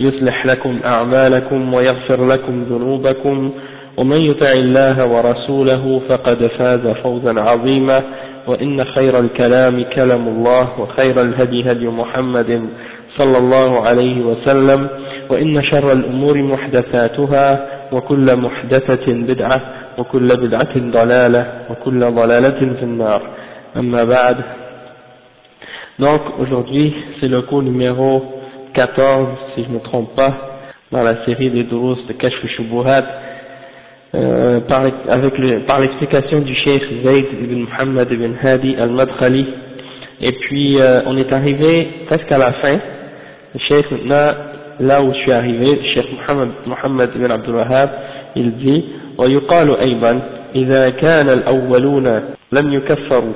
يصلح لكم أعمالكم ويغفر لكم ذنوبكم. ومن يطع الله ورسوله فقد فاز فوزا عظيما. وإن خير الكلام كلام الله وخير الهدي هدي محمد صلى الله عليه وسلم. وإن شر الأمور محدثاتها وكل محدثة بدعة وكل بدعة ضلالة وكل ضلالة في النار. أما بعد. Donc aujourd'hui c'est le cours numéro 14 si je ne me trompe pas dans la série des durus de Kashf Shubuhat euh, par, avec le, par l'explication du Cheikh Zayd ibn Muhammad ibn Hadi al-Madkhali et puis euh, on est arrivé presque à la fin le Cheikh maintenant là où je suis arrivé le Cheikh Muhammad, Muhammad ibn Abdul Wahhab il dit ويقال أيضا إذا كان الأولون لم يكفروا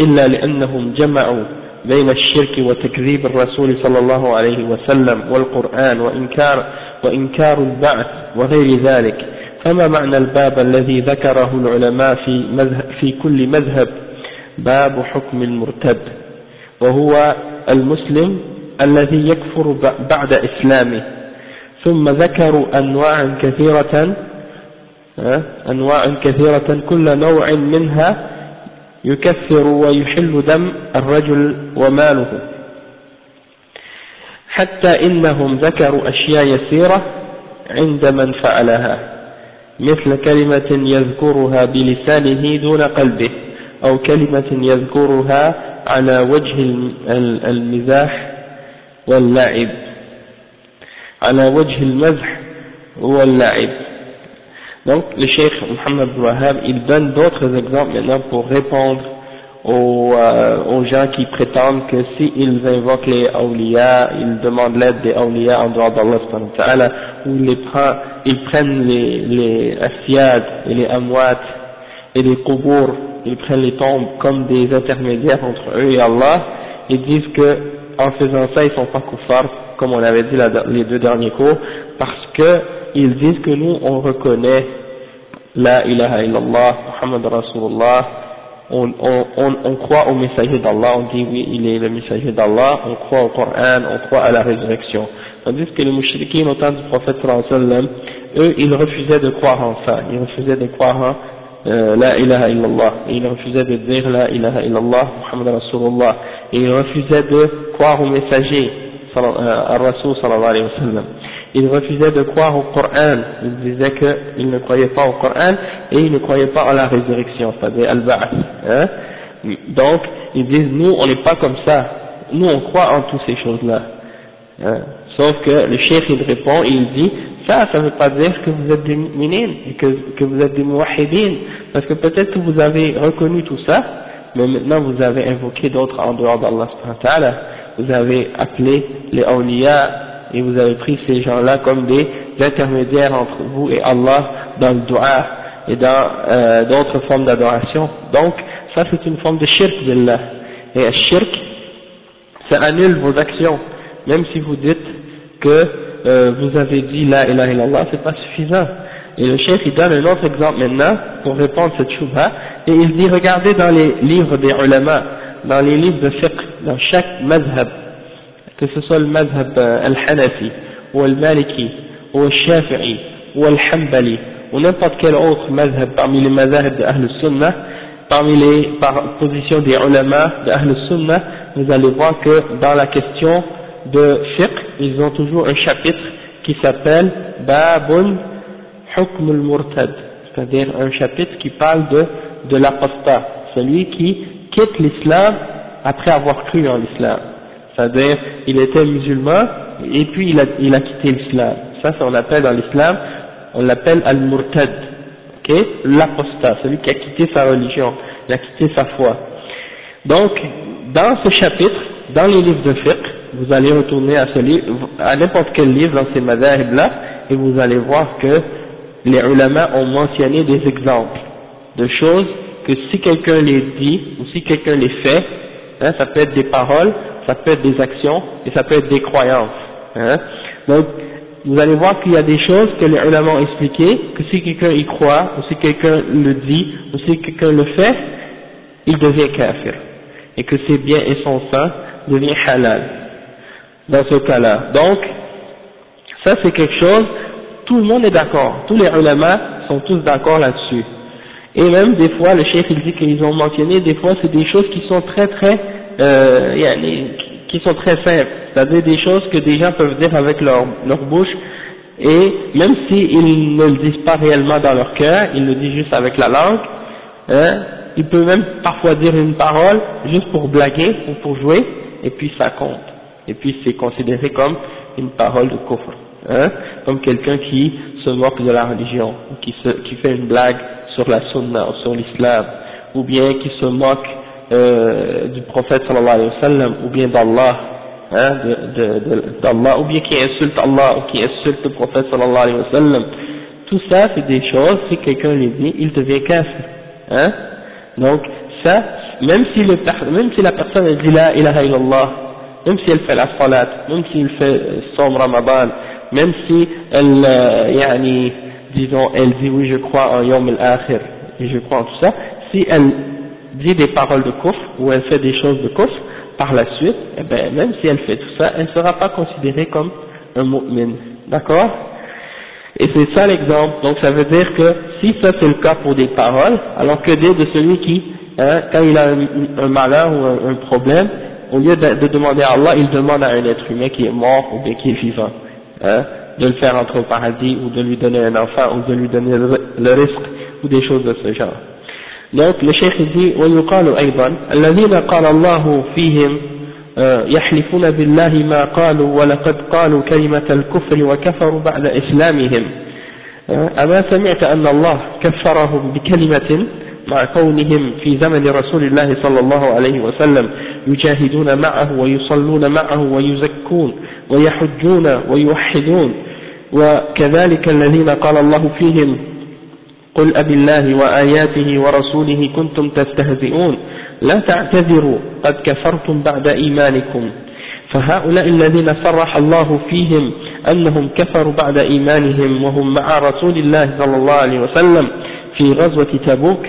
إلا لأنهم جمعوا بين الشرك وتكذيب الرسول صلى الله عليه وسلم والقرآن وإنكار, وإنكار البعث وغير ذلك. فما معنى الباب الذي ذكره العلماء في, مذهب في كل مذهب؟ باب حكم المرتد. وهو المسلم الذي يكفر بعد إسلامه. ثم ذكروا أنواعا كثيرة أنواع كثيرة كل نوع منها يكفر ويحل دم الرجل وماله. حتى إنهم ذكروا أشياء يسيرة عند من فعلها مثل كلمة يذكرها بلسانه دون قلبه أو كلمة يذكرها على وجه المزاح واللعب على وجه المزح واللعب. Donc, le Cheikh Mohammed Wahab, il donne d'autres exemples maintenant pour répondre aux, euh, aux gens qui prétendent que s'ils invoquent les awliya, ils demandent l'aide des awliya en dehors d'Allah, ou ils, les prennent, ils prennent les, les asiyad et les amwat et les kubur, ils prennent les tombes comme des intermédiaires entre eux et Allah, ils disent que en faisant ça, ils sont pas kuffar, comme on avait dit les deux derniers cours, parce que ils disent que nous on reconnaît la ilaha illallah, Muhammad Rasulullah, on, on, on, on croit au messager d'Allah, on dit oui il est le messager d'Allah, on croit au Coran, on croit à la résurrection. Tandis que les mouchriquins au du prophète sallam, eux ils refusaient de croire en ça, ils refusaient de croire en euh, la ilaha illallah, ils refusaient de dire la ilaha illallah, Muhammad Rasulullah, et ils refusaient de croire au messager, euh, à Rasul sallallahu alayhi wa sallam ils refusaient de croire au Coran, ils disaient qu'ils ne croyaient pas au Coran et ils ne croyaient pas à la résurrection, c'est-à-dire al-Ba'ath. Hein. Donc, ils disent, nous, on n'est pas comme ça, nous, on croit en toutes ces choses-là. Hein. Sauf que le cheikh, il répond, il dit, ça, ça ne veut pas dire que vous êtes des mu'minin et que, que vous êtes des muwahidin, parce que peut-être que vous avez reconnu tout ça, mais maintenant vous avez invoqué d'autres en dehors d'Allah, vous avez appelé les awliya et vous avez pris ces gens-là comme des intermédiaires entre vous et Allah dans le dua et dans euh, d'autres formes d'adoration. Donc, ça c'est une forme de shirk d'Allah. Et shirk, ça annule vos actions. Même si vous dites que euh, vous avez dit la ilaha illallah, c'est pas suffisant. Et le chef il donne un autre exemple maintenant pour répondre à cette shubha, et il dit regardez dans les livres des ulama, dans les livres de fiqh, dans chaque madhab, que ce soit le madhab al-Hanafi, ou al-Maliki, ou al-Shafi'i, ou al-Hanbali, ou n'importe quel autre madhab parmi les madhab de Ahl Sunnah, parmi les positions des ulama de Ahl Sunnah, vous allez voir que dans la question de fiqh, ils ont toujours un chapitre qui s'appelle Babun Hukm al-Murtad, c'est-à-dire un chapitre qui parle de de l'apostat, celui qui quitte l'islam après avoir cru en l'islam. C'est-à-dire, il était musulman et puis il a, il a quitté l'islam. Ça, ça on appelle dans l'islam, on l'appelle al-murtad, ok? L'apostat, celui qui a quitté sa religion, il a quitté sa foi. Donc, dans ce chapitre, dans les livres de fiqh, vous allez retourner à ce livre, à n'importe quel livre dans ces madhahib là, et vous allez voir que les ulama ont mentionné des exemples de choses que si quelqu'un les dit ou si quelqu'un les fait, hein, ça peut être des paroles, ça peut être des actions et ça peut être des croyances. Hein. Donc, vous allez voir qu'il y a des choses que les ulama ont expliquées, que si quelqu'un y croit, ou si quelqu'un le dit, ou si quelqu'un le fait, il devient kafir. Et que ses biens et son sang devient halal. Dans ce cas-là. Donc, ça c'est quelque chose, tout le monde est d'accord. Tous les ulama sont tous d'accord là-dessus. Et même des fois, le chef il dit qu'ils ont mentionné, des fois c'est des choses qui sont très très, euh, qui sont très simples. C'est-à-dire des choses que des gens peuvent dire avec leur, leur bouche, et même s'ils ne le disent pas réellement dans leur cœur, ils le disent juste avec la langue, hein, ils peuvent même parfois dire une parole juste pour blaguer ou pour jouer, et puis ça compte. Et puis c'est considéré comme une parole de kufr, hein, comme quelqu'un qui se moque de la religion, ou qui, se, qui fait une blague sur la sunna ou sur l'islam, ou bien qui se moque euh, du prophète sallallahu alayhi wa sallam, ou bien d'Allah, hein, d'Allah, ou bien qui insulte Allah, ou qui insulte le prophète sallallahu alayhi wa sallam. Tout ça, c'est des choses, si quelqu'un les dit, il devient kafir. Hein. Donc, ça, même si, le, même si la personne dit la ilaha illallah, même si elle fait la salat, même si elle fait euh, son ramadan, même si elle, euh, disons, elle dit oui je crois en Yom al-Akhir, et je crois en tout ça, si elle dit des paroles de kufr, ou elle fait des choses de kufr, par la suite, eh ben, même si elle fait tout ça, elle ne sera pas considérée comme un mu'min. D'accord? Et c'est ça l'exemple. Donc ça veut dire que si ça c'est le cas pour des paroles, alors que dire de celui qui, hein, quand il a un, malheur ou un, problème, au lieu de, demander à Allah, il demande à un être humain qui est mort ou bien qui est vivant. Hein de le faire entrer au paradis ou de lui donner un enfant ou de lui donner le risque ou des choses de ce genre. Donc le cheikh dit ويقال أيضا الذين قال الله فيهم يحلفون بالله ما قالوا ولقد قالوا كلمة الكفر وكفروا بعد إسلامهم. أما سمعت أن الله كفرهم بكلمة مع كونهم في زمن رسول الله صلى الله عليه وسلم يجاهدون معه ويصلون معه ويزكون ويحجون ويوحدون. وكذلك الذين قال الله فيهم قل أب الله وآياته ورسوله كنتم تستهزئون. لا تعتذروا قد كفرتم بعد إيمانكم. فهؤلاء الذين صرح الله فيهم أنهم كفروا بعد إيمانهم وهم مع رسول الله صلى الله عليه وسلم في غزوة تبوك.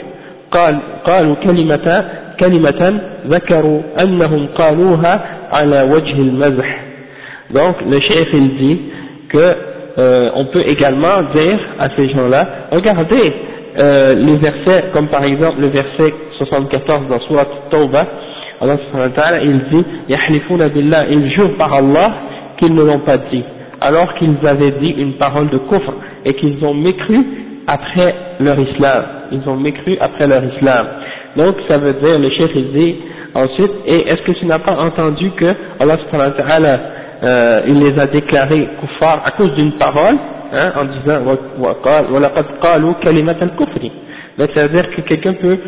قال قالوا كلمة كلمة ذكروا أنهم قالوها على وجه المزح. Donc le chef il dit que euh, on peut également dire à ces gens-là regardez euh, les versets comme par exemple le verset 74 dans Surat Tawbah Allah il dit yahlifuna billah ils jurent par Allah qu'ils ne l'ont pas dit alors qu'ils avaient dit une parole de kufr et qu'ils ont mécru après leur islam. Ils ont mécru après leur islam. Donc ça veut dire, le chef il dit ensuite, et est-ce que tu n'as pas entendu que Allah subhanahu wa ta'ala, euh, il les a déclarés kuffar à cause d'une parole, hein, en disant donc ça veut dire que quelqu'un peut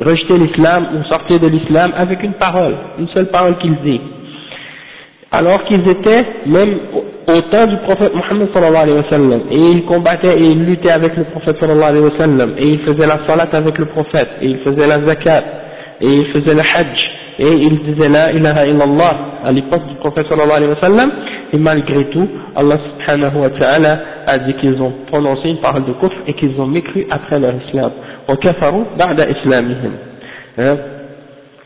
rejeter l'islam ou sortir de l'islam avec une parole, une seule parole qu'il dit. Alors qu'ils étaient même au temps du prophète Mohammed sallallahu alayhi wa sallam, et ils combattaient et ils luttaient avec le prophète sallallahu alayhi wa sallam, et ils faisaient la salat avec le prophète, et ils faisaient la zakat, et ils faisaient le hajj, et ils disaient la ilaha illallah à l'époque du prophète sallallahu alayhi wa sallam, et malgré tout, Allah subhanahu wa ta'ala a dit qu'ils ont prononcé une parole de kufr et qu'ils ont mécru après leur islam. وكفروا بعد إسلامهم. Hein?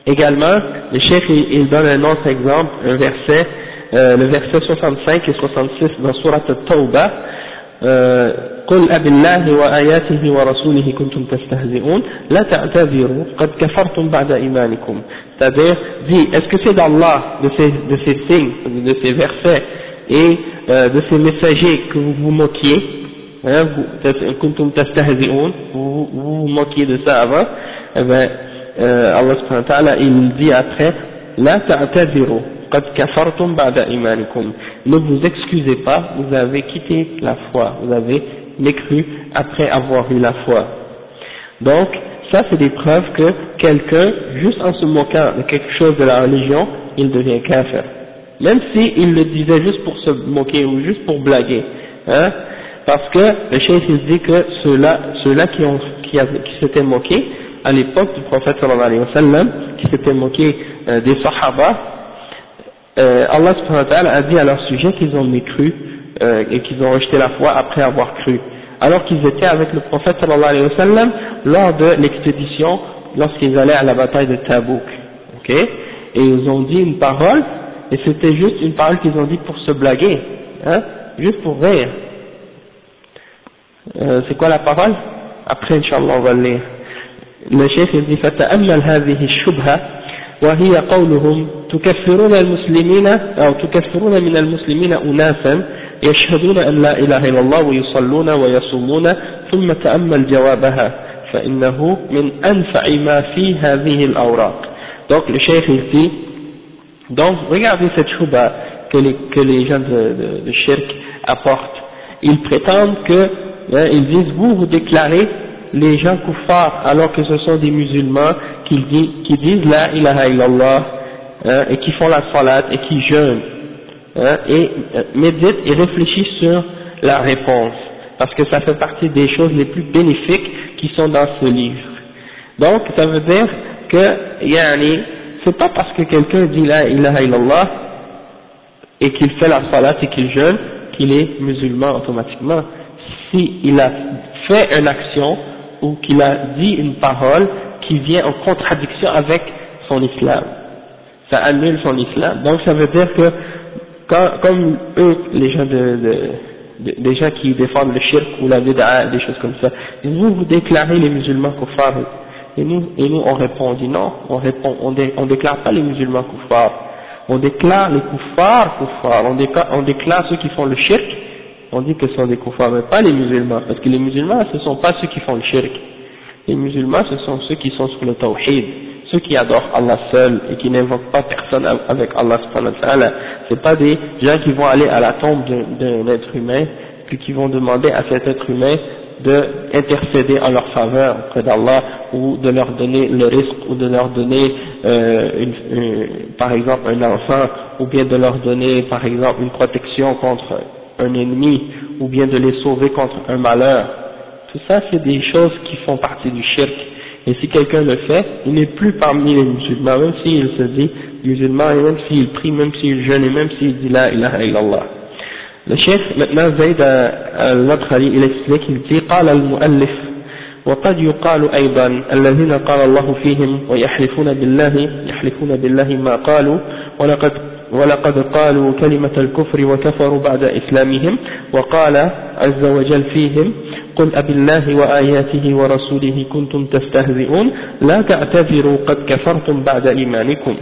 Également, le chef il, donne un autre exemple, un verset, euh, le verset 65 et 66 dans Surat Tawbah, قل أب الله وآياته ورسوله كنتم تستهزئون لا تعتذروا قد كفرتم بعد إيمانكم c'est-à-dire dit est-ce que c'est d'Allah de ces, de ces signes de ces versets et euh, de ces messagers que vous vous moquiez hein, vous, vous, vous vous moquiez de ça avant, eh ben, euh, Allah subhanahu wa ta'ala, il dit après, la ta'tadiru, Ne vous excusez pas, vous avez quitté la foi, vous avez mécru après avoir eu la foi. Donc, ça c'est des preuves que quelqu'un, juste en se moquant de quelque chose de la religion, il devient kafir. Même s'il le disait juste pour se moquer ou juste pour blaguer. Hein, parce que le chef il dit que ceux-là ceux qui, ont, qui, qui s'étaient moqués, à l'époque du prophète sallallahu alayhi wa sallam, qui s'étaient moqués euh, des sahaba, euh, Allah subhanahu wa ta'ala a dit à leur sujet qu'ils ont mécru euh, et qu'ils ont rejeté la foi après avoir cru. Alors qu'ils étaient avec le prophète sallallahu alayhi wa sallam lors de l'expédition, lorsqu'ils allaient à la bataille de Tabouk. ok et ils ont dit une parole, et c'était juste une parole qu'ils ont dit pour se blaguer, hein, juste pour rire. Euh, c'est quoi la parole Après, Inch'Allah, on va le lire. Le chef dit فتأمل هذه الشبهة وهي قولهم تكفرون المسلمين أو تكفرون من المسلمين أناسا يشهدون أن لا إله إلا الله ويصلون ويصومون ثم تأمل جوابها فإنه من أنفع ما في هذه الأوراق donc le chef il dit donc regardez cette chouba que les, que les gens de, de, de shirk apportent ils prétendent que hein, ils disent vous vous déclarez les gens kuffars alors que ce sont des musulmans qui, disent, la ilaha illallah hein, et qui font la salat et qui jeûnent hein, et euh, méditent et réfléchissent sur la réponse parce que ça fait partie des choses les plus bénéfiques qui sont dans ce livre. Donc ça veut dire que yani, c'est pas parce que quelqu'un dit la ilaha illallah et qu'il fait la salat et qu'il jeûne qu'il est musulman automatiquement. S'il a fait une action ou qu'il a dit une parole qui vient en contradiction avec son islam. Ça annule son islam. Donc ça veut dire que comme eux, les gens de, de, des gens qui défendent le shirk ou la bid'a, des choses comme ça, vous, vous déclarez les musulmans kuffar. Et nous, et nous on répond, on dit non, on répond, on, on déclare pas les musulmans kuffar. On déclare les kuffars kuffar. On on déclare ceux qui font le shirk on dit que ce sont des kuffars, mais pas les musulmans, parce que les musulmans, ce ne sont pas ceux qui font le shirk. Les musulmans, ce sont ceux qui sont sur le tawhid, ceux qui adorent Allah seul et qui n'invoquent pas personne avec Allah subhanahu wa ta'ala. C'est pas des gens qui vont aller à la tombe d'un être humain, puis qui vont demander à cet être humain d'intercéder en leur faveur auprès d'Allah ou de leur donner le risque ou de leur donner euh, une, par exemple un enfant ou bien de leur donner par exemple une protection contre un ennemi ou bien de les sauver contre un malheur. Tout ça, c'est des choses qui font partie du shirk. Et si quelqu'un le fait, il n'est plus parmi les musulmans, même s'il se dit musulman, et même s'il prie, même s'il jeûne, et même s'il dit la ilaha illallah. Le chef, maintenant, Zayd al-Madkhali, il explique, il dit, قال المؤلف وقد يقال أيضا الذين قال الله فيهم ويحلفون بالله يحلفون بالله ما قالوا ولقد ولقد قالوا كلمة الكفر وكفروا بعد إسلامهم وقال عز وجل فيهم قل أب الله وآياته ورسوله كنتم تستهزئون لا تعتذروا قد كفرتم بعد إيمانكم.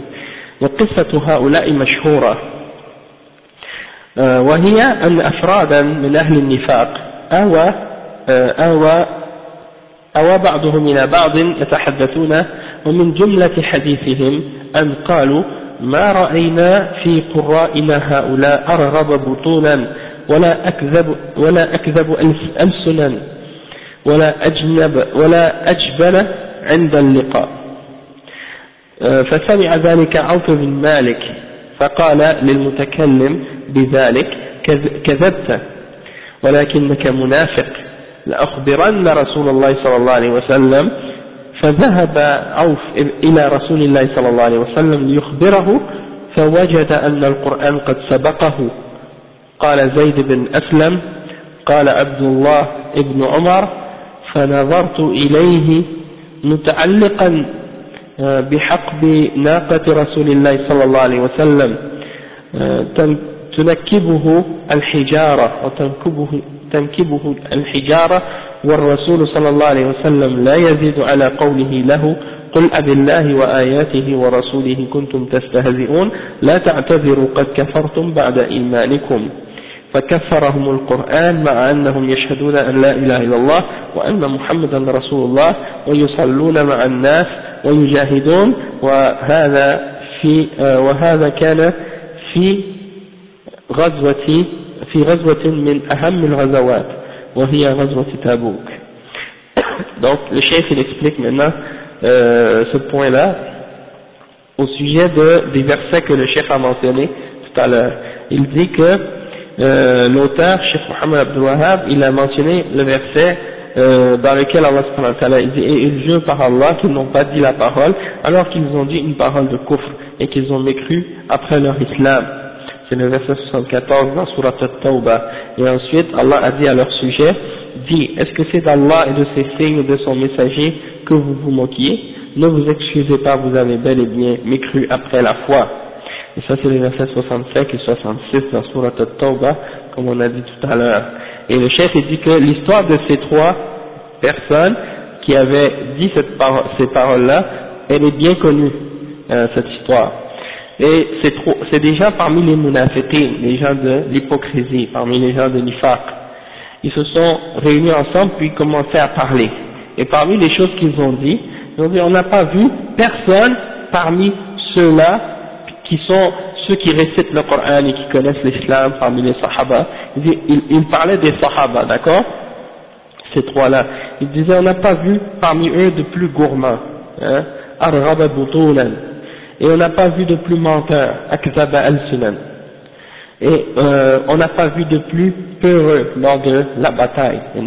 وقصة هؤلاء مشهورة. آه، وهي أن أفرادا من أهل النفاق أوى آه، أوى أوى بعضهم إلى بعض يتحدثون ومن جملة حديثهم أن قالوا ما رأينا في قرائنا هؤلاء أرغب بطونا ولا أكذب, ولا أكذب ألسنا ولا أجنب ولا أجبن عند اللقاء. آه، فسمع ذلك عوف بن مالك فقال للمتكلم بذلك كذبت ولكنك منافق لأخبرن رسول الله صلى الله عليه وسلم فذهب عوف إلى رسول الله صلى الله عليه وسلم ليخبره فوجد أن القرآن قد سبقه. قال زيد بن أسلم قال عبد الله بن عمر فنظرت إليه متعلقا آه، بحقب ناقة رسول الله صلى الله عليه وسلم. آه، تنكبه الحجارة وتنكبه تنكبه الحجارة والرسول صلى الله عليه وسلم لا يزيد على قوله له قل أب الله وآياته ورسوله كنتم تستهزئون لا تعتذروا قد كفرتم بعد إيمانكم. فكفرهم القرآن مع أنهم يشهدون أن لا إله إلا الله وأن محمدا رسول الله ويصلون مع الناس ويجاهدون وهذا في وهذا كان في غزوة في غزوة من أهم الغزوات. وهي غزوة تابوك donc le chef il explique maintenant euh, ce point là au sujet de, des versets que le chef a mentionné tout à l'heure il dit que euh, l'auteur, Cheikh Mohammed Abdul Wahab, il a mentionné le verset euh, dans lequel Allah il dit et ils jurent par Allah qu'ils n'ont pas dit la parole alors qu'ils ont dit une parole de kufr et qu'ils ont mécru après leur islam. C'est le verset 74 dans Surat At-Tawbah. Et ensuite, Allah a dit à leur sujet, dit, est-ce que c'est d'Allah et de ses signes de son messager que vous vous moquiez? Ne vous excusez pas, vous avez bel et bien mécru après la foi. Et ça c'est les versets 65 et 66 dans Surat At-Tawbah, comme on a dit tout à l'heure. Et le chef dit que l'histoire de ces trois personnes qui avaient dit cette ces paroles-là, elle est bien connue, euh, cette histoire. Et c'est déjà parmi les munafiqin, les gens de l'hypocrisie, parmi les gens de nifaq. Ils se sont réunis ensemble puis commencé à parler. Et parmi les choses qu'ils ont dit, ils ont dit on n'a pas vu personne parmi ceux-là qui sont ceux qui récitent le Coran et qui connaissent l'islam parmi les sahaba. Il, parlait des sahaba, d'accord? Ces trois-là. Il disait on n'a pas vu parmi eux de plus gourmands. Hein? Et on n'a pas vu de plus menteur, akzaba al-sunan. Et euh, on n'a pas vu de plus peureux lors de la bataille, wa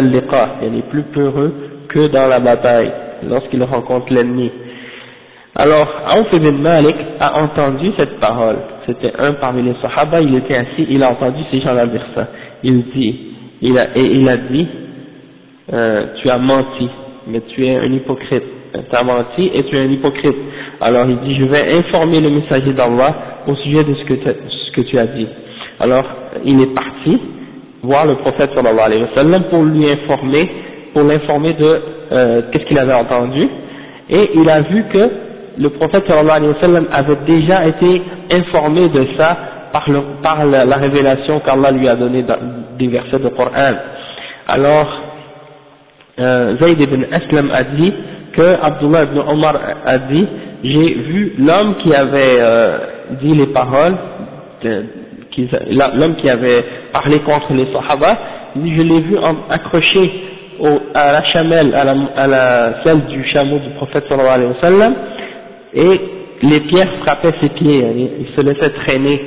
liqa, est plus peureux que dans la bataille, lorsqu'il rencontre l'ennemi. Alors, Aouf ibn Malik a entendu cette parole, c'était un parmi les sahaba, il était assis, il a entendu ces gens-là dire ça. Il dit, il a, et il a dit, euh, tu as menti, mais tu es un hypocrite tu as menti et tu es un hypocrite. Alors il dit, je vais informer le messager d'Allah au sujet de ce que, tu as dit. Alors il est parti voir le prophète sallallahu alayhi wa sallam pour lui informer, pour l'informer de euh, qu'est-ce qu'il avait entendu. Et il a vu que le prophète sallallahu alayhi wa sallam avait déjà été informé de ça par, la, la révélation qu'Allah lui a donnée des versets du Coran. Alors, euh, Zayd ibn Aslam a dit, que Abdullah ibn Omar a dit, j'ai vu l'homme qui avait euh, dit les paroles, l'homme qui avait parlé contre les Sahaba, je l'ai vu accroché à la chamelle, à la, du chameau du prophète sallallahu alayhi wa sallam, et les pierres frappaient ses pieds, il se laissait traîner,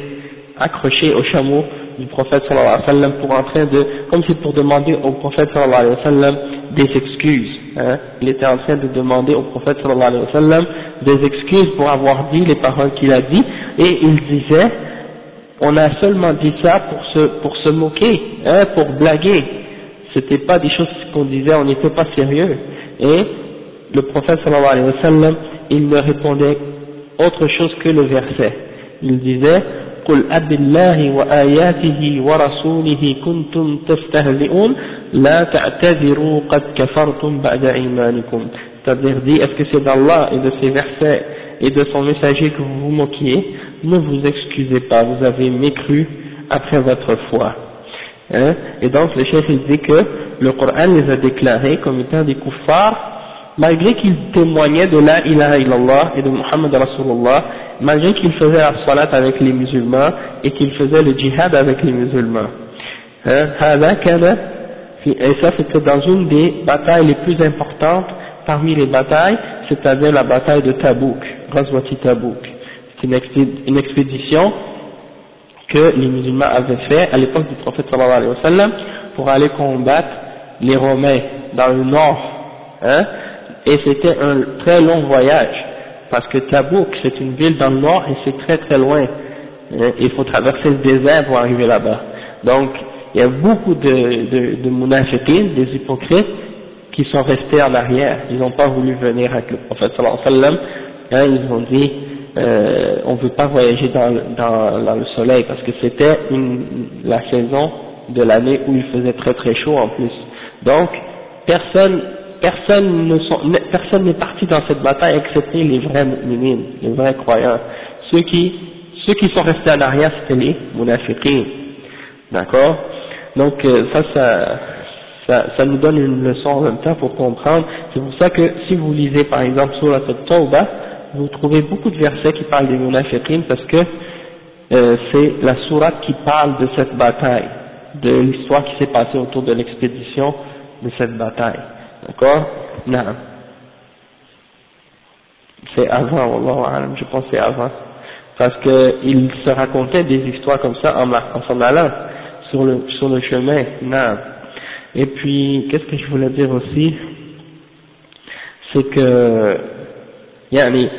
accroché au chameau du prophète sallallahu alayhi wa sallam pour comme si pour demander au prophète sallallahu alayhi wa sallam des excuses. Hein. Il était en train de demander au prophète sallallahu alayhi wa sallam des excuses pour avoir dit les paroles qu'il a dit et il disait on a seulement dit ça pour se, pour se moquer, hein, pour blaguer. C'était pas des choses qu'on disait, on n'était pas sérieux. Et le prophète sallallahu alayhi wa sallam, il ne répondait autre chose que le verset. Il disait قل أب الله وآياته ورسوله كنتم تستهزئون لا تعتذروا قد كفرتم بعد إيمانكم c'est-à-dire dit est-ce que c'est d'Allah et de ses versets et de son messager que vous vous moquiez ne vous excusez pas vous avez mécru après votre foi hein et donc le chef il dit que le Coran les a déclarés comme étant des kuffars malgré qu'ils témoignaient de la ilaha illallah et de Muhammad Rasulullah malgré qu'il faisait la salat avec les musulmans et qu'il faisait le djihad avec les musulmans. Hein, et ça c'était dans une des batailles les plus importantes parmi les batailles, c'est-à-dire la bataille de Tabouk, Razwati Tabouk. C'est une, expédition que les musulmans avaient fait à l'époque du prophète sallallahu alayhi wa sallam pour aller combattre les Romains dans le nord. Hein, et c'était un très long voyage parce que Tabouk c'est une ville dans le nord et c'est très très loin. Euh, il faut traverser le désert pour arriver là-bas. Donc il y a beaucoup de, de, de des hypocrites, qui sont restés en arrière. Ils n'ont pas voulu venir avec le prophète sallallahu alayhi wa sallam. Hein, ils ont dit euh, on ne veut pas voyager dans, dans, dans le soleil parce que c'était la saison de l'année où il faisait très très chaud en plus. Donc personne personne ne sont, personne n'est parti dans cette bataille excepté les vrais mu'minines, les vrais croyants, ceux qui ceux qui sont restés en arrière, c'était les munafiqin. D'accord? Donc euh, ça, ça, ça, ça, nous donne une leçon en même temps pour comprendre. C'est pour ça que si vous lisez par exemple sur la Tawbah, vous trouvez beaucoup de versets qui parlent des munafiqin parce que euh, c'est la sourate qui parle de cette bataille, de l'histoire qui s'est passée autour de l'expédition de cette bataille. D'accord? Non. C'est avant, je pense c'est avant. Parce qu'il se racontait des histoires comme ça en, en s'en allant sur le, chemin. Non. Et puis, qu'est-ce que je voulais dire aussi? C'est que, yani,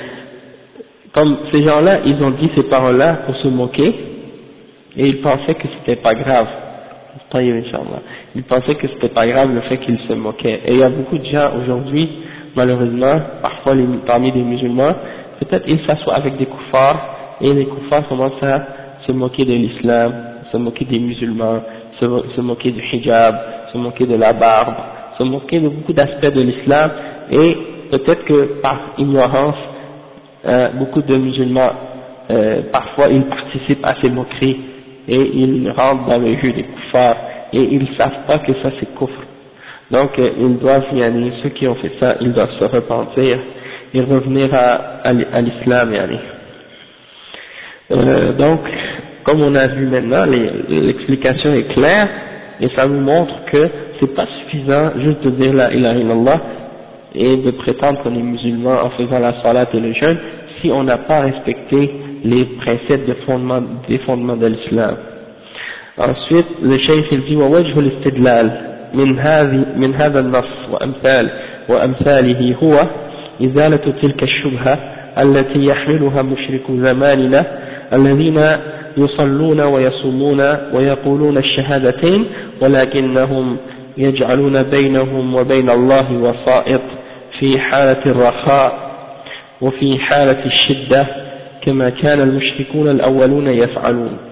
comme ces gens-là, ils ont dit ces paroles-là pour se moquer, et ils pensaient que c'était pas grave. Ils pensaient que c'était pas grave le fait qu'ils se moquaient. Et il y a beaucoup de gens aujourd'hui, malheureusement, parfois parmi les musulmans, peut-être ils s'assoient avec des koufars, et les koufars commencent à se moquer de l'islam, se moquer des musulmans, se, se moquer du hijab, se moquer de la barbe, se moquer de beaucoup d'aspects de l'islam, et peut-être que par ignorance, euh, beaucoup de musulmans, euh, parfois ils participent à ces moqueries et ils rentrent dans le jeu des koufars et ils ne savent pas que ça c'est coffre. Donc euh, ils doivent y aller, ceux qui ont fait ça, ils doivent se repentir et revenir à, à, l'islam y Euh, donc, comme on a vu maintenant, l'explication est claire et ça nous montre que c'est pas suffisant juste de dire la ilaha illallah et de prétendre qu'on est musulman en faisant la salat et le jeûne si on n'a pas respecté les principes de fondement, des fondements de l'islam. Ensuite, le cheikh il dit ووجه الاستدلال من هذه من هذا النص وأمثال وأمثاله هو إزالة تلك الشبهة التي يحملها مشرك زماننا الذين يصلون ويصومون ويقولون الشهادتين ولكنهم يجعلون بينهم وبين الله وسائط في حالة الرخاء وفي حالة الشدة كما كان المشركون الأولون يفعلون.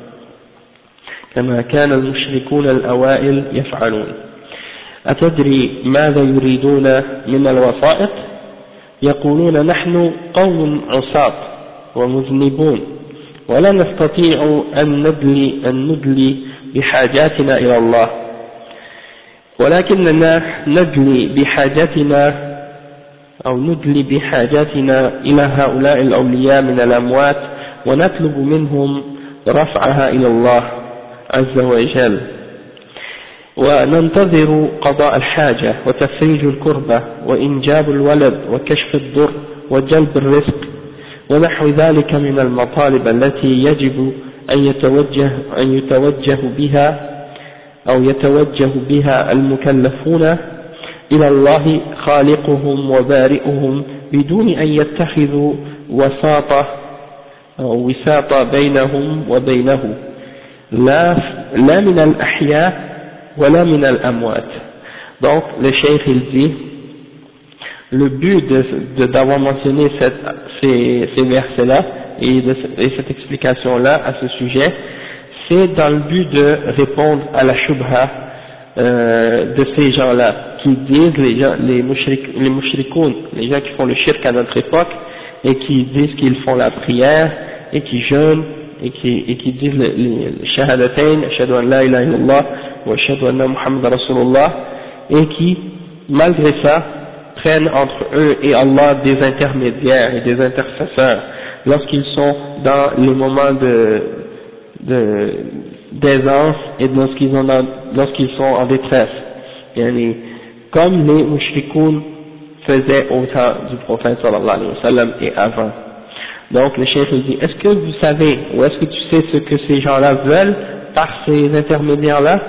كما كان المشركون الأوائل يفعلون. أتدري ماذا يريدون من الوسائط يقولون نحن قوم عصاة ومذنبون ولا نستطيع أن ندلي, أن ندلي بحاجاتنا إلى الله. ولكننا ندلي بحاجتنا أو ندلي بحاجاتنا إلى هؤلاء الأولياء من الأموات ونطلب منهم رفعها إلى الله. عز وجل. وننتظر قضاء الحاجة وتفريج الكربة وإنجاب الولد وكشف الضر وجلب الرزق ونحو ذلك من المطالب التي يجب أن يتوجه, أن يتوجه بها أو يتوجه بها المكلفون إلى الله خالقهم وبارئهم بدون أن يتخذوا وساطة أو وساطة بينهم وبينه. لا, لا من الأحياء ولا من الأموات donc le cheikh il dit le but de d'avoir mentionné cette, ces, ces versets là et, de, et cette explication là à ce sujet c'est dans le but de répondre à la shubha euh, de ces gens-là, qui disent, les gens, les, mushrik, les mushrikoun, les gens qui font le shirk à notre époque, et qui disent qu'ils font la prière, et qui jeûnent, et qui, et disent les, les shahadatain, ashadu an la ilaha illallah, wa ashadu anna muhammad rasulullah, et qui, malgré ça, prennent entre eux et Allah des intermédiaires et des intercesseurs, lorsqu'ils sont dans les moments de, de, d'aisance et lorsqu'ils lorsqu'ils sont en détresse. Yani, comme les mushrikoun faisaient au temps du prophète sallallahu alayhi wa sallam et avant. Donc le chef dit, est-ce que vous savez, ou est-ce que tu sais ce que ces gens-là veulent par ces intermédiaires-là?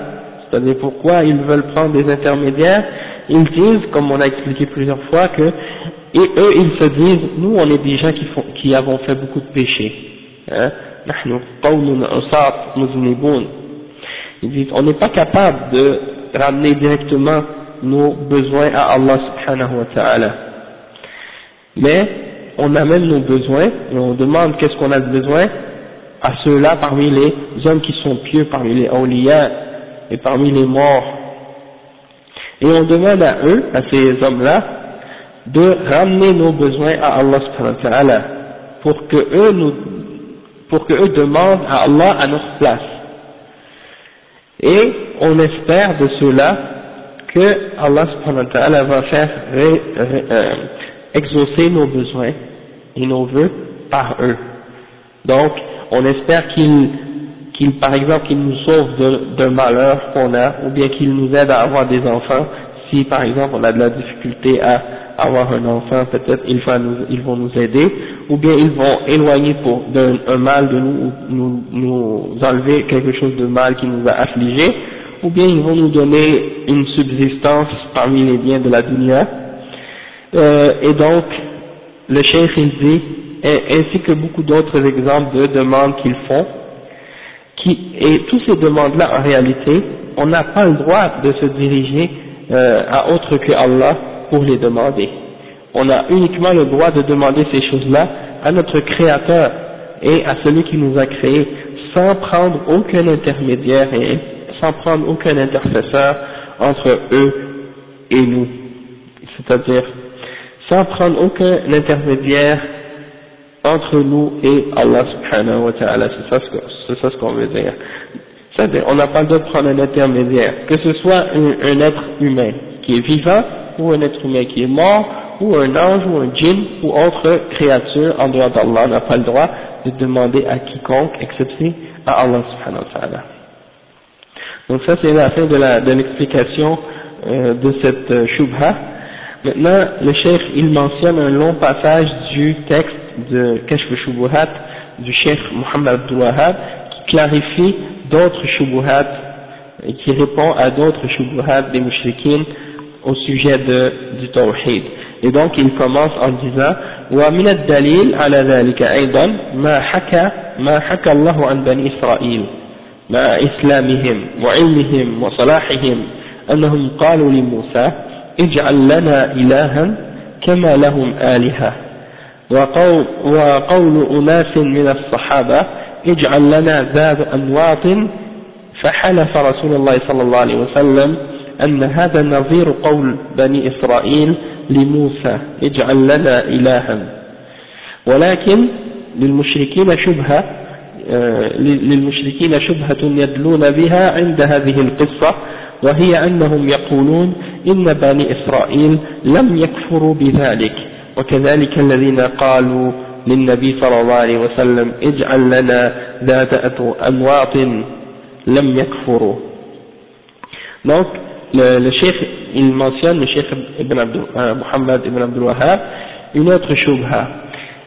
C'est-à-dire pourquoi ils veulent prendre des intermédiaires? Ils disent, comme on a expliqué plusieurs fois, que, et eux ils se disent, nous on est des gens qui, font, qui avons fait beaucoup de péchés. Hein? Ils disent, on n'est pas capable de ramener directement nos besoins à Allah subhanahu wa ta'ala. Mais, on amène nos besoins et on demande qu'est-ce qu'on a de besoin à ceux-là parmi les hommes qui sont pieux, parmi les awliya et parmi les morts. Et on demande à eux, à ces hommes-là, de ramener nos besoins à Allah subhanahu pour que eux nous pour qu'eux demandent à Allah à notre place. Et on espère de cela que Allah subhanahu wa ta'ala va faire euh, exaucer nos besoins et nos vœux par eux. Donc, on espère qu'il, qu'il par exemple, qu'il nous sauve d'un malheur qu'on a, ou bien qu'il nous aide à avoir des enfants, si par exemple on a de la difficulté à avoir un enfant, peut-être ils, ils vont nous aider, ou bien ils vont éloigner pour d'un mal de nous, ou nous, nous enlever quelque chose de mal qui nous a affligés, ou bien ils vont nous donner une subsistance parmi les biens de la dunya. Euh, et donc, le cheikh il dit, ainsi que beaucoup d'autres exemples de demandes qu'ils font, qui, et toutes ces demandes-là, en réalité, on n'a pas le droit de se diriger euh, à autre que Allah pour les demander. On a uniquement le droit de demander ces choses-là à notre Créateur et à celui qui nous a créés, sans prendre aucun intermédiaire et sans prendre aucun intercesseur entre eux et nous. C'est-à-dire, sans prendre aucun intermédiaire entre nous et Allah subhanahu wa ta'ala. C'est ça ce qu'on veut dire. C'est-à-dire, on n'a pas le droit de prendre un intermédiaire, que ce soit un, être humain qui est vivant, ou un être humain qui est mort, ou un ange, ou un djinn, ou autre créature en dehors d'Allah, on n'a pas le droit de demander à quiconque, excepté à Allah subhanahu wa ta'ala. Donc ça c'est la fin de l'explication euh, de cette euh, shubha. Maintenant, le cheikh il mentionne un long passage du texte de Kashf Shubuhat du cheikh Muhammad Abdul Wahab qui clarifie d'autres shubuhat et qui répond à d'autres shubuhat des mushrikin au sujet de, du tawhid. Et donc il commence en disant ومن الدليل على ذلك أيضا ما حكى ما حكى الله عن بني إسرائيل مع إسلامهم وعلمهم وصلاحهم أنهم قالوا لموسى اجعل لنا إلها كما لهم آلهة. وقول, وقول أناس من الصحابة اجعل لنا ذات أنواط. فحلف رسول الله صلى الله عليه وسلم أن هذا نظير قول بني إسرائيل لموسى اجعل لنا إلها. ولكن للمشركين شبهة آه، للمشركين شبهة يدلون بها عند هذه القصة. وهي أنهم يقولون إن بني إسرائيل لم يكفروا بذلك وكذلك الذين قالوا للنبي صلى الله عليه وسلم اجعل لنا ذات أنواط لم يكفروا donc le, le cheikh il mentionne le cheikh Ibn Abdul, euh, Muhammad Ibn Abdul Wahhab une autre shubha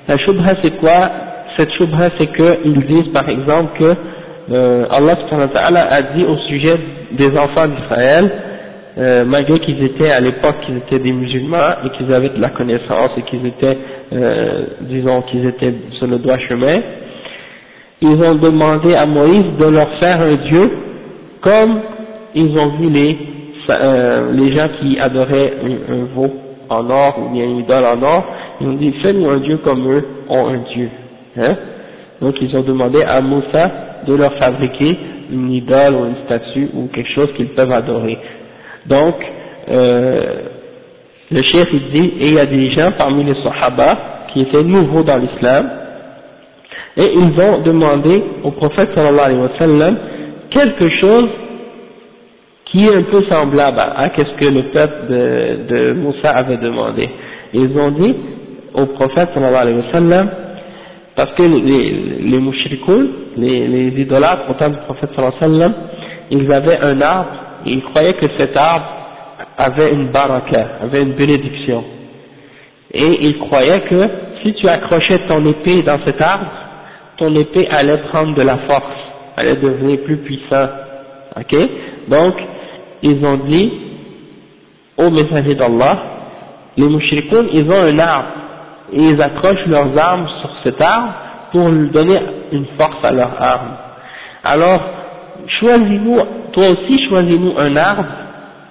la shubha c'est quoi cette shubha c'est qu'ils disent par exemple que euh, Allah a dit au sujet des enfants d'Israël euh, malgré qu'ils étaient à l'époque qu'ils étaient des musulmans et qu'ils avaient de la connaissance et qu'ils étaient euh, disons qu'ils étaient sur le droit chemin, ils ont demandé à Moïse de leur faire un dieu comme ils ont vu les, euh, les gens qui adoraient un, veau en or ou bien une idole en or, ils ont dit fais-nous un dieu comme eux ont un dieu. Hein Donc ils ont demandé à Moussa de leur fabriquer une idole ou une statue ou quelque chose qu'ils peuvent adorer. Donc, euh, le chef il dit, et il y a des gens parmi les Sahaba qui étaient nouveaux dans l'islam, et ils ont demandé au prophète sallallahu alayhi wa sallam quelque chose qui est un peu semblable à, ce que le peuple de, de Moussa avait demandé. Ils ont dit au prophète sallallahu alayhi wa sallam, parce que les, les mouchrikoun, les, les idolâtres au temps du prophète sallallahu ils avaient un arbre, et ils croyaient que cet arbre avait une baraka, avait une bénédiction. Et il croyait que si tu accrochais ton épée dans cet arbre, ton épée allait prendre de la force, allait devenir plus puissant. Ok? Donc, ils ont dit au messager d'Allah, les mouchrikoun, ils ont un arbre, et ils accrochent leurs armes sur cet arbre pour lui donner une force à leur arme. Alors, choisis-nous, toi aussi choisis-nous un arbre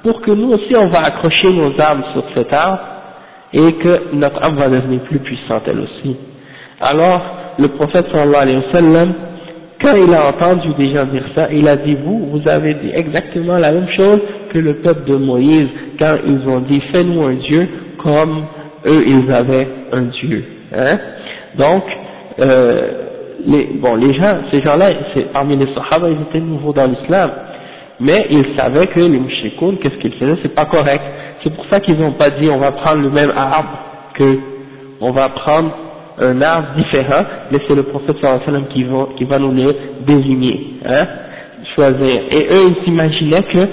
pour que nous aussi on va accrocher nos armes sur cet arbre et que notre âme va devenir plus puissante elle aussi. Alors, le prophète sallallahu alayhi wa sallam, quand il a entendu des gens dire ça, il a dit, vous, vous avez dit exactement la même chose que le peuple de Moïse, quand ils ont dit, fais-nous un Dieu comme eux, ils avaient un Dieu. Hein Donc, euh, les, bon, les gens, ces gens-là, parmi les sahaba, ils étaient nouveaux dans l'islam, mais ils savaient que les mouchikoun, qu'est-ce qu'ils faisaient, c'est pas correct. C'est pour ça qu'ils n'ont pas dit on va prendre le même arbre que, on va prendre un arbre différent, mais c'est le prophète sallallahu alayhi qui va, qui va nous les désigner, hein, choisir. Et eux, ils s'imaginaient que,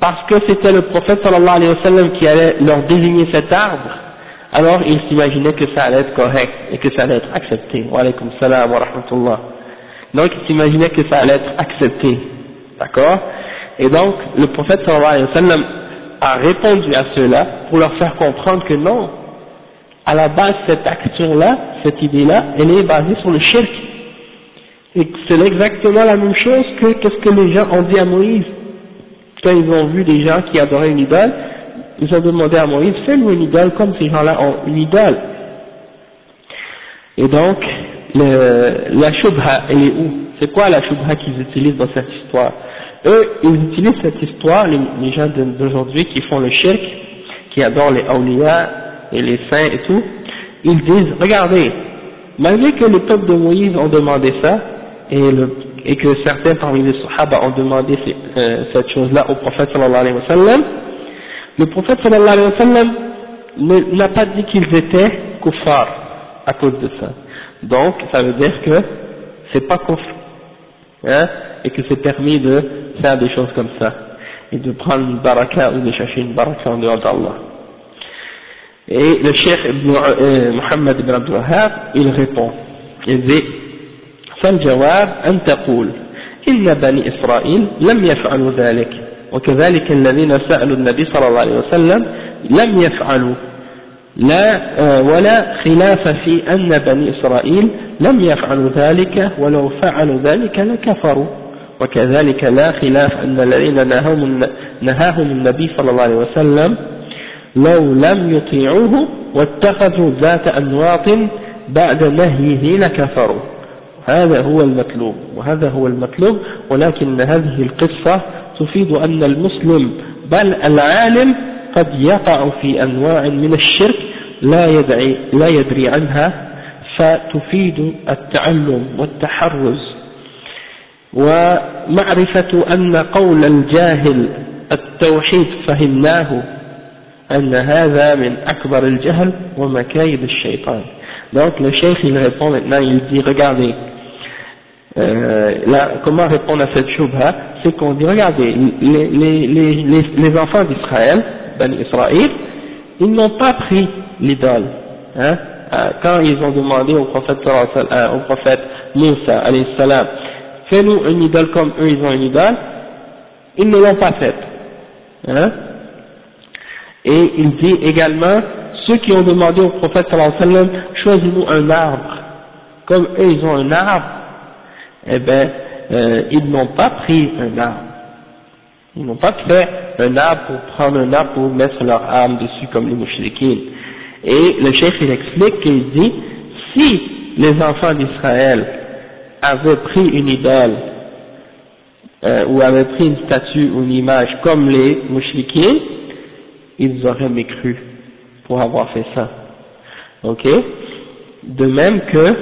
parce que c'était le prophète sallallahu alayhi wa sallam qui allait leur désigner cet arbre, alors ils s'imaginaient que ça allait être correct et que ça allait être accepté. Wa alaykum salam wa rahmatullah. Donc ils s'imaginaient que ça allait être accepté. D'accord? Et donc le prophète sallallahu alayhi wa sallam a répondu à cela pour leur faire comprendre que non, à la base cette action-là, cette idée-là, elle est basée sur le shirk. Et c'est exactement la même chose que qu'est-ce que les gens ont dit à Moïse. Quand ils ont vu des gens qui adoraient une idole, ils ont demandé à Moïse, fais-nous une idole comme ces gens-là ont une idole. Et donc, le, la shubha, elle est où? C'est quoi la shubha qu'ils utilisent dans cette histoire? Eux, ils utilisent cette histoire, les, gens d'aujourd'hui qui font le shirk, qui adorent les awliya et les saints et tout, ils disent, regardez, malgré que les peuples de Moïse ont demandé ça, et, le, et que certains parmi les sahaba ont demandé euh, cette chose-là au prophète sallallahu alayhi wa sallam, le prophète sallallahu alayhi wa sallam n'a pas dit qu'ils étaient kuffar à cause de ça. Donc, ça veut dire que c'est pas kufr, hein, et que c'est permis de faire des choses comme ça, et de prendre une baraka ou de chercher une baraka en dehors d'Allah. Et le cheikh ibn, euh, Muhammad ibn Abdul Wahhab, il répond, il dit, فالجواب أن تقول إن بني إسرائيل لم يفعلوا ذلك وكذلك الذين سألوا النبي صلى الله عليه وسلم لم يفعلوا. لا ولا خلاف في أن بني إسرائيل لم يفعلوا ذلك ولو فعلوا ذلك لكفروا. وكذلك لا خلاف أن الذين نهاهم, نهاهم النبي صلى الله عليه وسلم لو لم يطيعوه واتخذوا ذات أنواط بعد نهيه لكفروا. هذا هو المطلوب وهذا هو المطلوب ولكن هذه القصة تفيد أن المسلم بل العالم قد يقع في أنواع من الشرك لا, يدعي لا يدري عنها فتفيد التعلم والتحرز. ومعرفة أن قول الجاهل التوحيد فهمناه أن هذا من أكبر الجهل ومكايد الشيطان. Donc le cheikh il répond maintenant il dit regardez euh, là, comment répondre à cette shubha? C'est qu'on dit regardez les, les, les, les enfants d'Israël Ben Israël ils n'ont pas pris l'idole hein, euh, quand ils ont demandé au prophète euh, au prophète Moussa salam fais-nous une idole comme eux ils ont une idole ils ne l'ont pas faite hein et il dit également, ceux qui ont demandé au prophète choisis-nous un arbre. Comme eux, ils ont un arbre, eh bien, euh, ils n'ont pas pris un arbre. Ils n'ont pas fait un arbre pour prendre un arbre pour mettre leur âme dessus comme les mouchriquins. Et le chef il explique qu'il dit, si les enfants d'Israël avaient pris une idole, euh, ou avaient pris une statue ou une image comme les mouchriquins, ils auraient mécru pour avoir fait ça. Ok? De même que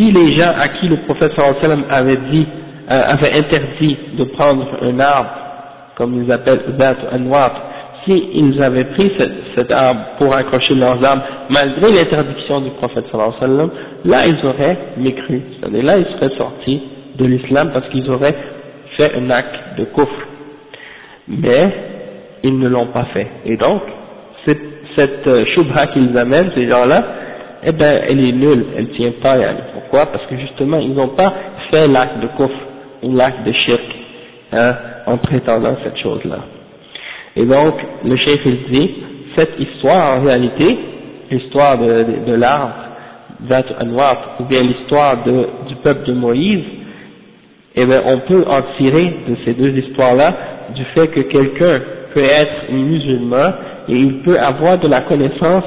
si les gens à qui le prophète sallam avait dit, euh, avait interdit de prendre un arbre, comme ils appellent Zat Anwar, si ils avaient pris cet, arbre pour accrocher leurs armes, malgré l'interdiction du prophète sallam, là ils auraient mécru. C'est-à-dire là ils seraient sortis de l'islam parce qu'ils auraient fait un acte de coffre. Mais ils ne l'ont pas fait. Et donc, cette, cette euh, shubha qu'ils amènent, ces gens-là, eh ben, elle est nulle, elle tient pas. Pourquoi Parce que justement, ils n'ont pas fait l'acte de kufr, ou l'acte de shirk, hein, en prétendant cette chose-là. Et donc, le chef il dit, cette histoire en réalité, l'histoire de, de, de l'arbre, ou bien l'histoire du peuple de Moïse, eh bien, on peut en tirer de ces deux histoires-là du fait que quelqu'un peut être musulman et il peut avoir de la connaissance,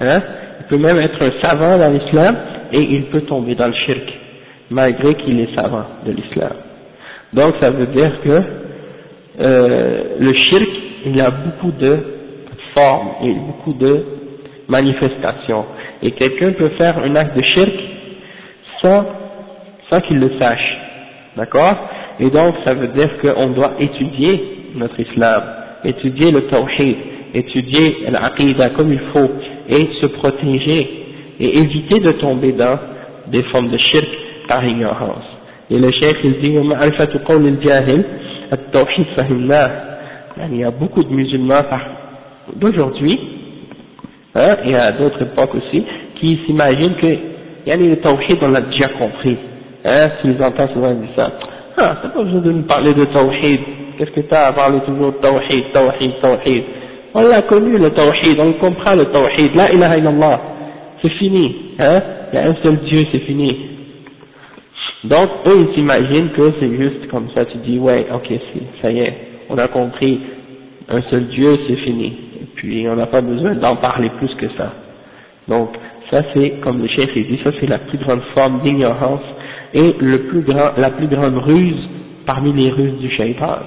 hein, il peut même être un savant dans l'islam et il peut tomber dans le shirk, malgré qu'il est savant de l'islam. Donc ça veut dire que euh, le shirk, il a beaucoup de formes et beaucoup de manifestations. Et quelqu'un peut faire un acte de shirk sans, sans qu'il le sache. D'accord? Et donc ça veut dire qu'on doit étudier notre islam, étudier le tawhid, étudier l'aqidah comme il faut et se protéger et éviter de tomber dans des formes de shirk par ignorance. Et le cheikh il dit il y a beaucoup de musulmans d'aujourd'hui hein, et à d'autres époques aussi qui s'imaginent que yani, le tawhid on l'a déjà compris hein, s'ils entendent souvent dire ça. Ah t'as pas besoin de nous parler de tawhid. Qu'est-ce que t'as à parler toujours de tawhid tawhid tawhid? On l'a connu le tawhid on comprend le tawhid. La ilaha illallah c'est fini hein? Il y a un seul Dieu c'est fini. Donc eux ils s'imaginent que c'est juste comme ça. Tu dis ouais ok ça y est on a compris. Un seul Dieu c'est fini. Et puis on n'a pas besoin d'en parler plus que ça. Donc ça c'est comme le chef dit ça c'est la plus grande forme d'ignorance et le plus grand, la plus grande ruse parmi les ruses du shaitan.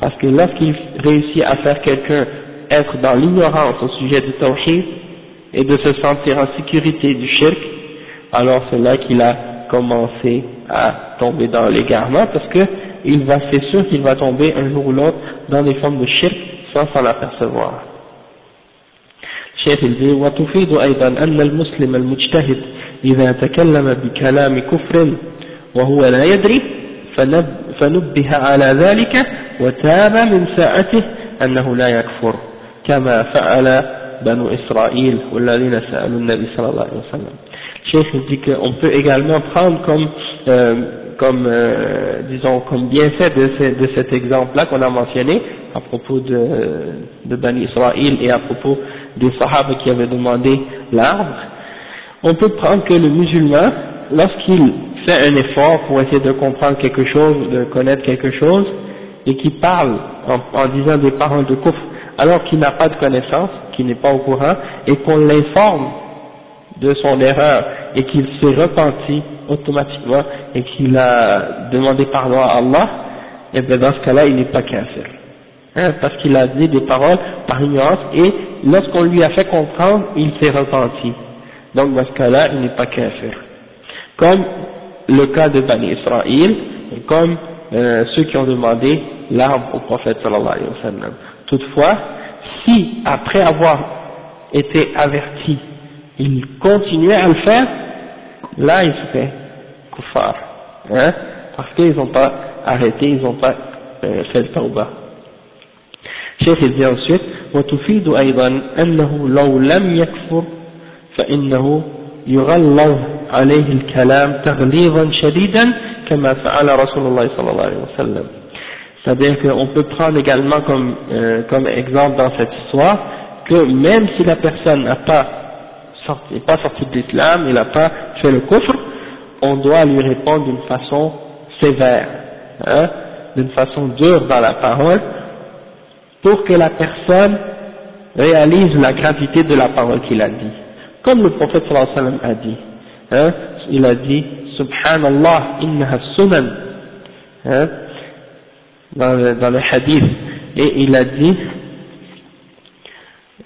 Parce que lorsqu'il réussit à faire quelqu'un être dans l'ignorance au sujet du tawhid et de se sentir en sécurité du shirk alors c'est là qu'il a commencé à tomber dans l'égarement parce que il va, c'est sûr qu'il va tomber un jour ou l'autre dans des formes de shirk sans s'en apercevoir. الشيخ يقول وتفيد أيضا أن المسلم المجتهد إذا تكلم بكلام كفر وهو لا يدري فنب فنبه على ذلك وتاب من ساعته أنه لا يكفر كما فعل بنو إسرائيل والذين سألوا النبي صلى الله عليه وسلم Cheikh dit qu'on peut également prendre comme, euh, comme euh, disons, comme bienfait de, ce, de cet exemple-là qu'on a mentionné à propos de, de Bani Israël et à propos des Sahaba qui avaient demandé l'arbre, on peut prendre que le musulman, lorsqu'il fait un effort pour essayer de comprendre quelque chose, de connaître quelque chose, et qui parle en, en disant des paroles de coffre, alors qu'il n'a pas de connaissance, qu'il n'est pas au courant, et qu'on l'informe de son erreur et qu'il s'est repenti automatiquement et qu'il a demandé pardon à Allah, et eh bien dans ce cas-là, il n'est pas kafir. Hein, parce qu'il a dit des paroles par ignorance et lorsqu'on lui a fait comprendre, il s'est repenti. Donc dans ce cas-là, il n'est pas kafir. Comme le cas de Bani Israël, et comme euh, ceux qui ont demandé l'arbre au prophète sallallahu alayhi wa sallam. Toutefois, si après avoir été averti il continuait à le faire, là il se fait kuffar, hein, parce qu'ils n'ont pas arrêté, ils n'ont pas euh, fait le tawbah. شيخ dit ensuite وتفيد أيضا أنه لو لم يكفر فإنه يغلظ عليه الكلام تغليظا شديدا كما فعل رسول الله صلى الله عليه وسلم c'est-à-dire qu'on peut prendre également comme, euh, comme exemple dans cette histoire que même si la personne n'a pas n'est pas sorti de l'islam, il n'a pas fait le coffre, on doit lui répondre d'une façon sévère, hein, d'une façon dure dans la parole, pour que la personne réalise la gravité de la parole qu'il a dit. Comme le prophète sallallahu alayhi wa sallam a dit, hein, il a dit, Subhanallah, innaha sunan, hein, dans, le, dans le hadith, et il a dit,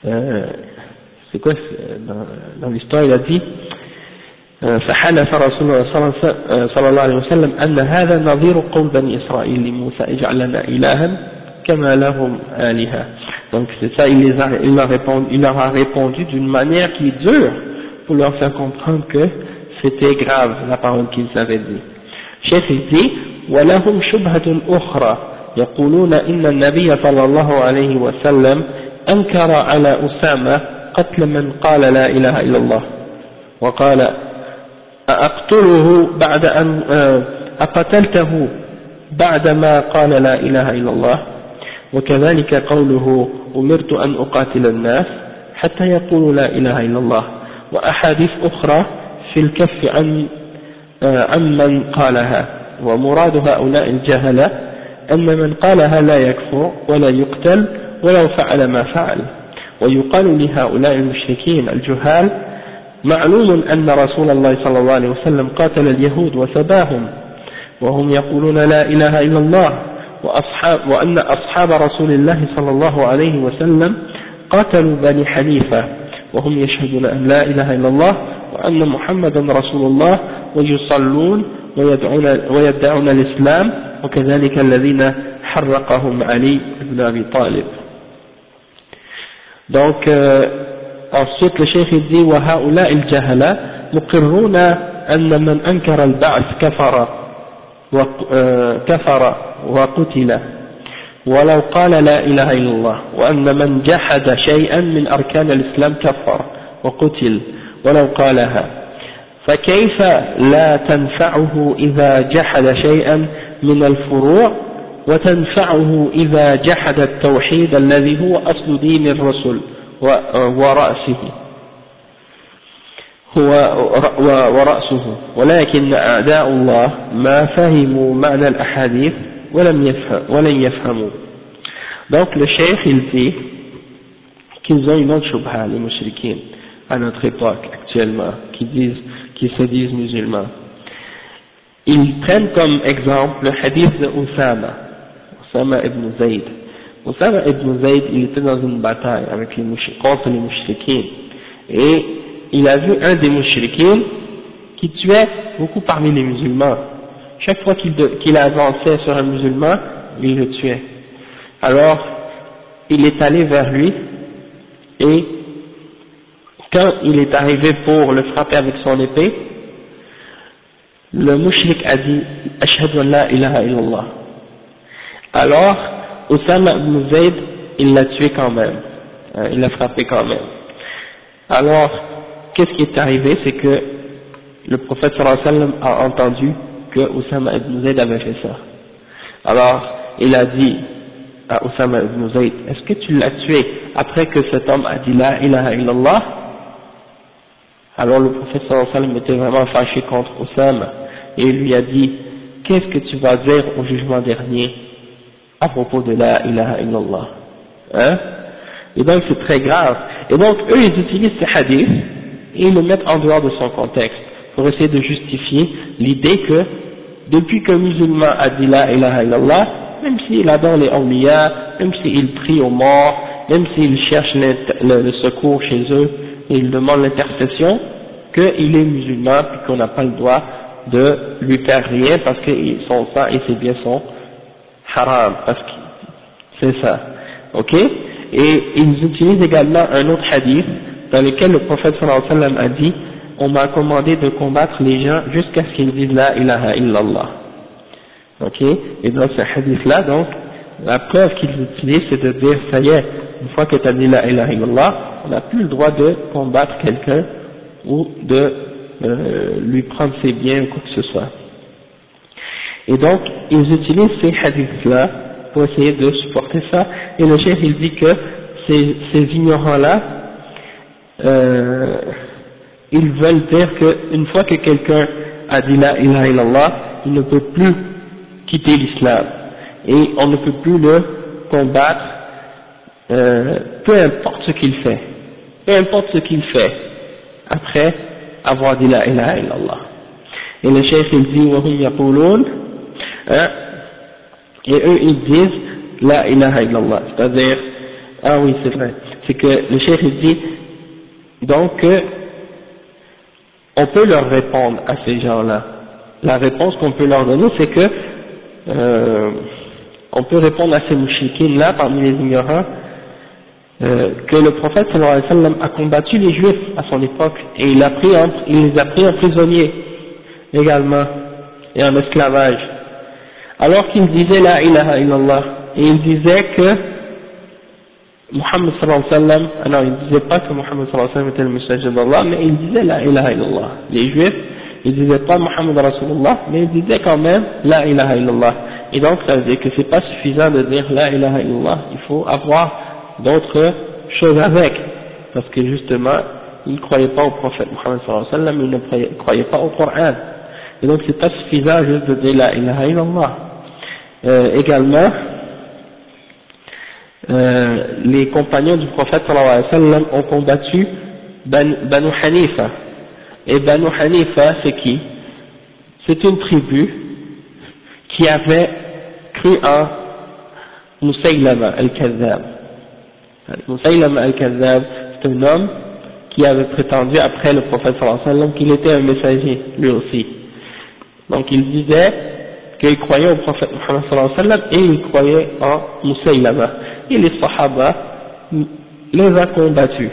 euh, c'est quoi dans, dans l'histoire il a dit فحلف رسول الله صلى الله عليه وسلم أن هذا نظير قول بني إسرائيل لموسى اجعل لنا إلها كما لهم آلهة donc c'est ça il, les a, il, leur répondu, il leur a répondu d'une manière qui est dure pour leur faire comprendre que c'était grave la parole qu'ils avaient dit Cheikh dit ولهم شبهة أخرى يقولون إن النبي صلى الله عليه وسلم أنكر على أسامة قتل من قال لا إله إلا الله. وقال أقتله بعد أن آه، أقتلته بعدما قال لا إله إلا الله؟ وكذلك قوله أمرت أن أقاتل الناس حتى يقولوا لا إله إلا الله. وأحاديث أخرى في الكف عن آه، عن من قالها. ومراد هؤلاء الجهلة أن من قالها لا يكفر ولا يقتل ولو فعل ما فعل. ويقال لهؤلاء المشركين الجهال معلوم أن رسول الله صلى الله عليه وسلم قاتل اليهود وسباهم وهم يقولون لا إله إلا الله وأصحاب وأن أصحاب رسول الله صلى الله عليه وسلم قاتلوا بني حنيفة وهم يشهدون أن لا إله إلا الله وأن محمدا رسول الله ويصلون ويدعون, ويدعون الإسلام وكذلك الذين حرقهم علي بن أبي طالب. Donc euh, il dit وهؤلاء الجهلة مقرون أن من أنكر البعث كفر كفر وقتل. ولو قال لا إله إلا الله وأن من جحد شيئا من أركان الإسلام كفر وقتل. ولو قالها. فكيف لا تنفعه إذا جحد شيئا من الفروع وتنفعه إذا جحد التوحيد الذي هو أصل دين الرسل ورأسه. هو ورأسه. ولكن أعداء الله ما فهموا معنى الأحاديث ولم يفهم ولن يفهموا. دونك الشيخ الفي كي ont une autre choubha, les mushrikines, à notre époque actuellement, qui disent, qui se disent. Ils prennent comme exemple le hadith de Oussama ibn Zayd Oussama ibn Zayd il était dans une bataille avec les contre les mushrikines et il a vu un des mouchriquins qui tuait beaucoup parmi les musulmans. Chaque fois qu'il avançait sur un musulman, il le tuait. Alors, il est allé vers lui et quand il est arrivé pour le frapper avec son épée, le mouchrik a dit Ashhadu la ilaha. Alors, Osama ibn Zayd, il l'a tué quand même, hein, il l'a frappé quand même. Alors, qu'est-ce qui est arrivé? C'est que le prophète sallallahu a entendu que Oussama ibn Zayd avait fait ça. Alors, il a dit à Oussama ibn Zayd, est-ce que tu l'as tué après que cet homme a dit la ilaha illallah? Alors le wa sallam était vraiment fâché contre Oussama et il lui a dit, qu'est-ce que tu vas dire au jugement dernier à propos de la ilaha illallah? Hein? Et donc c'est très grave. Et donc eux ils utilisent ces hadiths et ils le mettent en dehors de son contexte pour essayer de justifier l'idée que depuis qu'un musulman a dit la ilaha illallah, même s'il adore les awliya, même s'il prie aux morts, même s'il cherche le, secours chez eux et il demande l'intercession, qu'il est musulman et qu'on n'a pas le droit de lui faire rien parce que son sang et ses biens sont haram, parce que c'est ça, ok? Et ils utilisent également un autre hadith dans lequel le prophète sallallahu alayhi wa sallam a dit on m'a commandé de combattre les gens jusqu'à ce qu'ils disent la ilaha illallah. Ok? Et dans ce hadith-là, donc, la preuve qu'ils utilisent, c'est de dire, ça y est, une fois que tu as dit la ilaha illallah, on n'a plus le droit de combattre quelqu'un ou de euh, lui prendre ses biens ou quoi que ce soit. Et donc, ils utilisent ces hadiths-là pour essayer de supporter ça. Et le chef, il dit que ces, ces ignorants-là, euh, ils veulent dire qu'une fois que quelqu'un a dit la ilaha illallah, il ne peut plus quitter l'islam et on ne peut plus le combattre euh, peu importe ce qu'il fait, peu importe ce qu'il fait. Après avoir dit la ilaha illallah. Et le chef il dit hum hein, et eux ils disent la ilaha illallah, c'est-à-dire ah oui c'est vrai, c'est que le chef il dit donc, euh, on peut leur répondre à ces gens-là. La réponse qu'on peut leur donner, c'est que euh, on peut répondre à ces mouchikines-là, parmi les ignorants, euh, que le prophète sallallahu alayhi wa sallam a combattu les juifs à son époque et il, a pris il les a pris en prisonniers également et en esclavage. Alors qu'il disait la ilaha illallah et il disait que Muhammad sallallahu alayhi wa sallam, alors il ne disait pas que Muhammad sallallahu alayhi wa sallam était le messager d'Allah, mais il disait la ilaha illallah. Les juifs, ils disaient pas Muhammad rasulullah, mais ils disaient quand même la ilaha illallah. Et donc ça veut dire que c'est pas suffisant de dire la ilaha illallah, il faut avoir d'autres choses avec. Parce que justement, ils ne croyaient pas au prophète Muhammad sallallahu alayhi wa sallam, ils ne croyaient pas au Coran. Et donc c'est pas suffisant juste de dire la ilaha illallah. Euh, également, euh, les compagnons du prophète sallallahu alayhi wa sallam ont combattu Banu Hanifa. Et Banu Hanifa, c'est qui? C'est une tribu qui avait cru en Musaylama al-Kazzab. Musaylama al-Kazzab, c'est un homme qui avait prétendu après le prophète sallam qu'il était un messager, lui aussi. Donc il disait qu'il croyait au prophète Muhammad sallam et il croyait en Musaylama. Et les Sahaba les a combattus.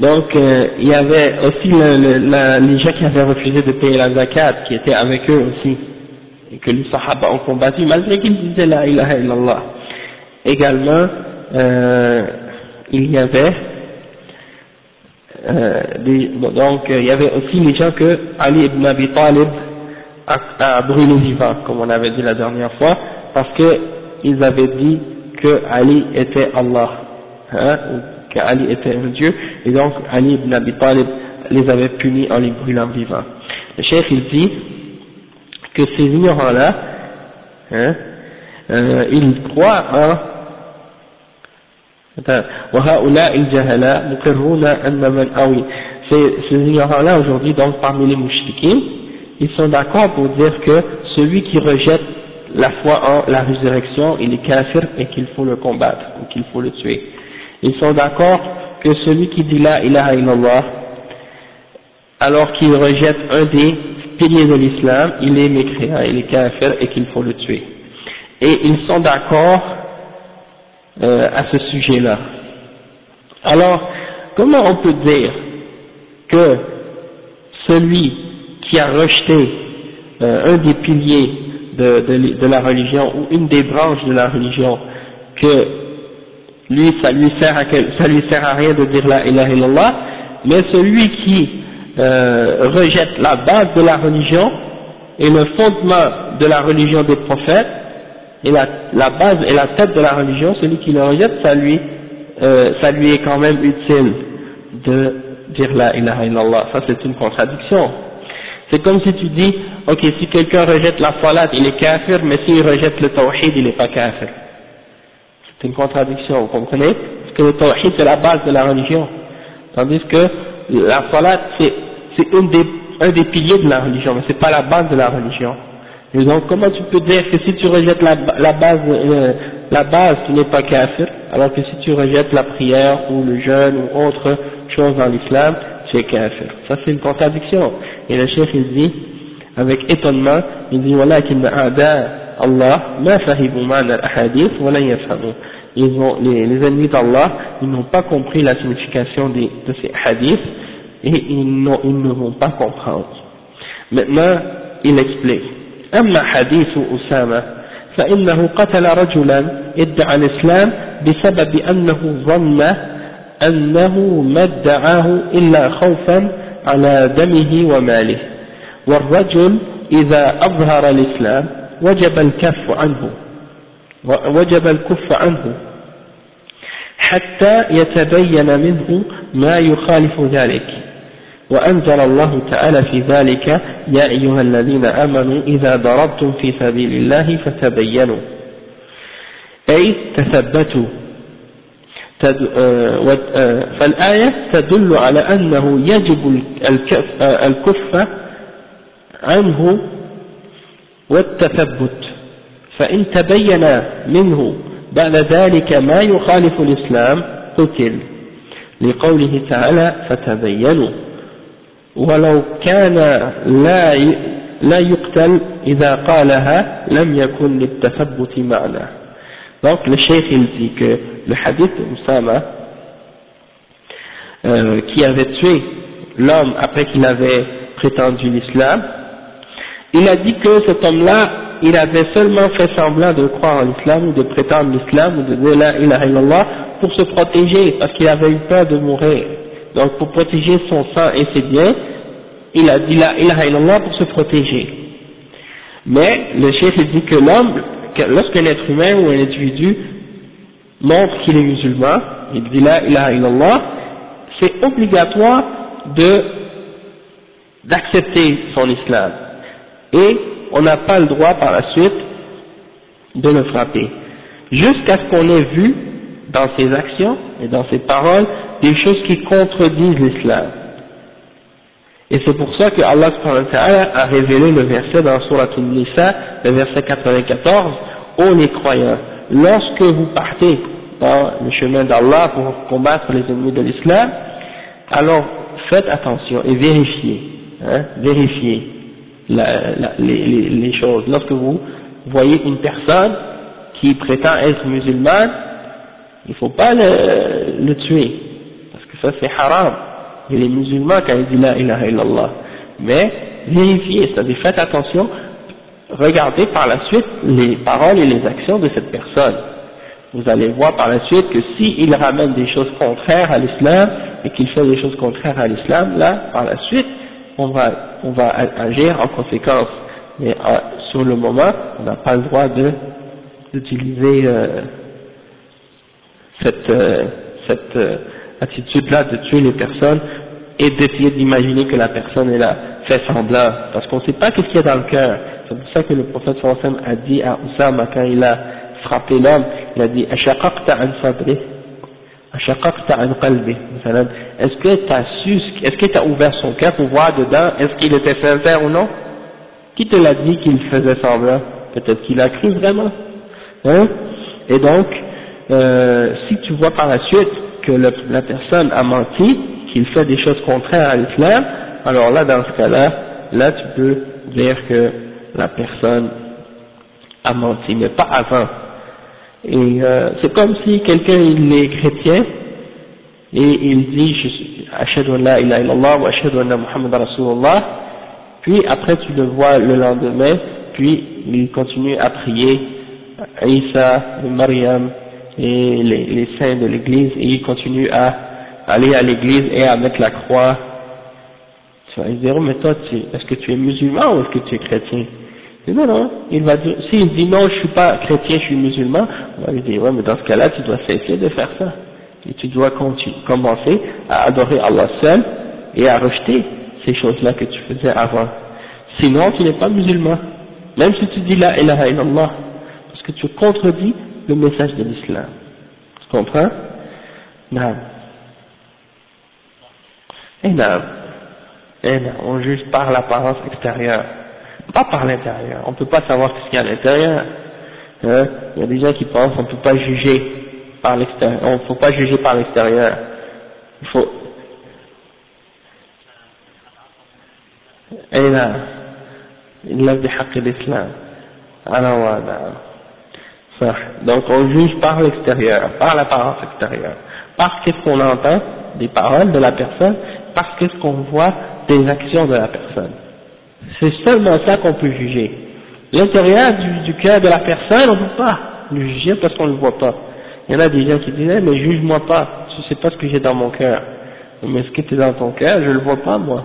Donc euh, il y avait aussi les gens qui avaient refusé de payer la zakat, qui étaient avec eux aussi, et que les Sahaba ont combattu, malgré qu'ils disaient la ilaha illallah. Également, euh, il y avait euh, donc il y avait aussi les gens que Ali ibn Abi Talib a, brûlé vivant, comme on avait dit la dernière fois, parce qu'ils avaient dit que Ali était Allah, hein, que Ali était un Dieu, et donc Ali ibn Abi Talib les avait punis en les brûlant vivants. Le chef il dit que ces ignorants-là, hein, euh, ils croient en ces ignorants-là aujourd'hui, donc parmi les mouchriquins, ils sont d'accord pour dire que celui qui rejette la foi en la résurrection, il est kafir et qu'il faut le combattre, ou qu'il faut le tuer. Ils sont d'accord que celui qui dit la ilaha illallah, alors qu'il rejette un des piliers de l'islam, il est mécréant, il est kafir et qu'il faut le tuer. Et ils sont d'accord euh, à ce sujet-là. Alors, comment on peut dire que celui qui a rejeté euh, un des piliers de, la religion ou une des branches de la religion, que lui ça lui sert à ça lui sert à rien de dire la ilaha illallah, mais celui qui euh, rejette la base de la religion et le fondement de la religion des prophètes, et la, la base et la tête de la religion, celui qui le rejette, ça lui, euh, ça lui est quand même utile de dire la ilaha illallah. Ça c'est une contradiction. C'est comme si tu dis, ok, si quelqu'un rejette la salat, il est kafir, mais s'il rejette le tawhid, il n'est pas kafir. C'est une contradiction, vous comprenez? Parce que le tawhid, c'est la base de la religion. Tandis que la salat, c'est des, un des piliers de la religion, mais c'est pas la base de la religion. Et donc, comment tu peux dire que si tu rejettes la, base, euh, la base, tu n'es pas kafir, alors que si tu rejettes la prière ou le jeûne ou autre chose dans l'islam, tu es kafir. Ça, c'est une contradiction. Et le chef, il dit, avec étonnement, il dit, voilà, qu'il Allah, ma al-ahadith, voilà Ils ont, les, ennemis d'Allah, ils n'ont pas compris la signification de ces hadiths, et ils, ils ne vont pas comprendre. Maintenant, il explique. أما حديث أسامة فإنه قتل رجلا ادعى الإسلام بسبب أنه ظن أنه ما ادعاه إلا خوفا على دمه وماله والرجل إذا أظهر الإسلام وجب الكف عنه وجب الكف عنه حتى يتبين منه ما يخالف ذلك. وأنزل الله تعالى في ذلك يا أيها الذين آمنوا إذا ضربتم في سبيل الله فتبينوا. أي تثبتوا. آه، آه، فالآية تدل على أنه يجب آه، الكف عنه والتثبت. فإن تبين منه بعد ذلك ما يخالف الإسلام قتل. لقوله تعالى فتبينوا. ولو كان لا لا يقتل إذا قالها لم يكن للتثبت معنى donc le cheikh il dit que le hadith Oussama euh, qui avait tué l'homme après qu'il avait prétendu l'islam il a dit que cet homme-là il avait seulement fait semblant de croire en l'islam ou de prétendre l'islam ou de dire la ilaha illallah pour se protéger parce qu'il avait eu peur de mourir donc pour protéger son sang et ses biens, il a dit la ilaha illallah pour se protéger. Mais le chef dit que l'homme, lorsqu'un être humain ou un individu montre qu'il est musulman, il dit la ilaha illallah, c'est obligatoire de d'accepter son islam. Et on n'a pas le droit par la suite de le frapper. Jusqu'à ce qu'on ait vu dans ses actions et dans ses paroles des choses qui contredisent l'islam. Et c'est pour ça que Allah a révélé le verset dans Surah An-Nisa, le verset 94, ô les croyants, lorsque vous partez dans le chemin d'Allah pour combattre les ennemis de l'islam, alors faites attention et vérifiez hein, la, les, choses. Lorsque vous voyez une personne qui prétend être musulmane, il ne faut pas le, tuer, ça c'est haram. Il est musulman quand il dit la ilaha illallah. Mais vérifiez, c'est-à-dire faites attention, regardez par la suite les paroles et les actions de cette personne. Vous allez voir par la suite que s'il ramène des choses contraires à l'islam et qu'il fait des choses contraires à l'islam, là, par la suite, on va, on va agir en conséquence. Mais euh, sur le moment, on n'a pas le droit d'utiliser euh, cette, euh, cette euh, attitude-là de tuer les personnes et d'essayer d'imaginer que la personne est là, fait semblant, parce qu'on ne sait pas ce qu'il y a dans le cœur. C'est pour ça que le prophète sallam a dit à Oussama quand il a frappé l'homme, il a dit « Ashaqaqta an sadri » est-ce que tu as su, est-ce que tu as ouvert son cœur pour voir dedans, est-ce qu'il était sincère ou non? Qui te l'a dit qu'il faisait semblant? Peut-être qu'il a cru vraiment. Hein? Et donc, euh, si tu vois par la suite que la personne a menti, qu'il fait des choses contraires à l'islam, alors là, dans ce cas-là, là tu peux dire que la personne a menti, mais pas avant. Et euh, c'est comme si quelqu'un il est chrétien et il dit Ashhadu an la ilaha illallah wa ashhadu anna Muhammad Rasulullah puis après tu le vois le lendemain puis il continue à prier Isa, Mariam et les, saints de l'église et il continue à aller à l'église et à mettre la croix tu vas dire oh, mais toi est-ce que tu es musulman ou est-ce que tu es chrétien? Non, non, il va dire, s'il dit non, je suis pas chrétien, je suis musulman, on va lui dire, ouais, mais dans ce cas-là, tu dois cesser de faire ça. Et tu dois commencer à adorer Allah seul et à rejeter ces choses-là que tu faisais avant. Sinon, tu n'es pas musulman. Même si tu dis la ilaha illallah, parce que tu contredis le message de l'islam. Tu comprends? Non. Et non. Et non, on juge par l'apparence extérieure pas par l'intérieur. On ne peut pas savoir ce qu'il y a à l'intérieur. Hein. Il y a des gens qui pensent qu'on ne peut pas juger par l'extérieur. On ne faut pas juger par l'extérieur. Il faut. Et là, il l'a dit l'islam. Alors voilà. Donc on juge par l'extérieur, par l'apparence extérieure, par ce qu'on entend des paroles de la personne, par ce qu'on voit des actions de la personne. C'est seulement ça qu'on peut juger. L'intérieur du, cœur de la personne, on ne peut pas le juger parce qu'on ne le voit pas. Il y en a des gens qui disent, eh, mais juge-moi pas, je ne sais pas ce que j'ai dans mon cœur. Mais ce qui est dans ton cœur, je ne le vois pas moi.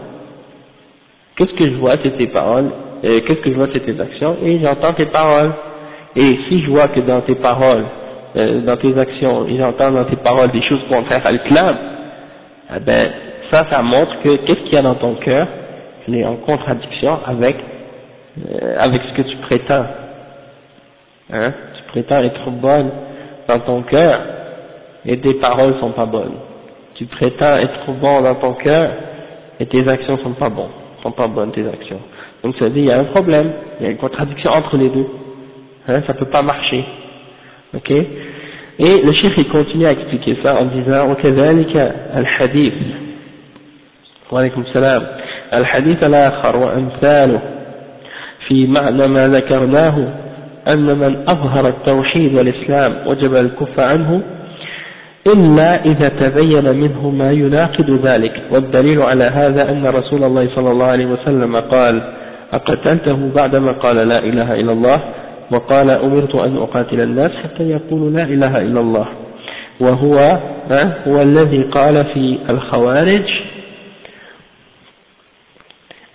Qu'est-ce que je vois, c'est tes paroles, qu'est-ce que je vois, c'est tes actions, et j'entends tes paroles. Et si je vois que dans tes paroles, euh, dans tes actions, et j'entends dans tes paroles des choses contraires à l'islam, eh ben, ça, ça montre que qu'est-ce qu'il y a dans ton cœur, elle est en contradiction avec, euh, avec ce que tu prétends. Hein? Tu prétends être bonne dans ton cœur et tes paroles sont pas bonnes. Tu prétends être bon dans ton cœur et tes actions sont pas bonnes, sont pas bonnes tes actions. Donc ça dit il y a un problème, il y a une contradiction entre les deux Hein, ça peut pas marcher. Ok Et le chef il continue à expliquer ça en disant وكذلك الحديث وعليكم السلام الحديث الآخر وأمثاله في معنى ما ذكرناه أن من أظهر التوحيد والإسلام وجب الكف عنه إلا إذا تبين منه ما يناقض ذلك والدليل على هذا أن رسول الله صلى الله عليه وسلم قال أقتلته بعدما قال لا إله إلا الله وقال أمرت أن أقاتل الناس حتى يقولوا لا إله إلا الله. وهو هو الذي قال في الخوارج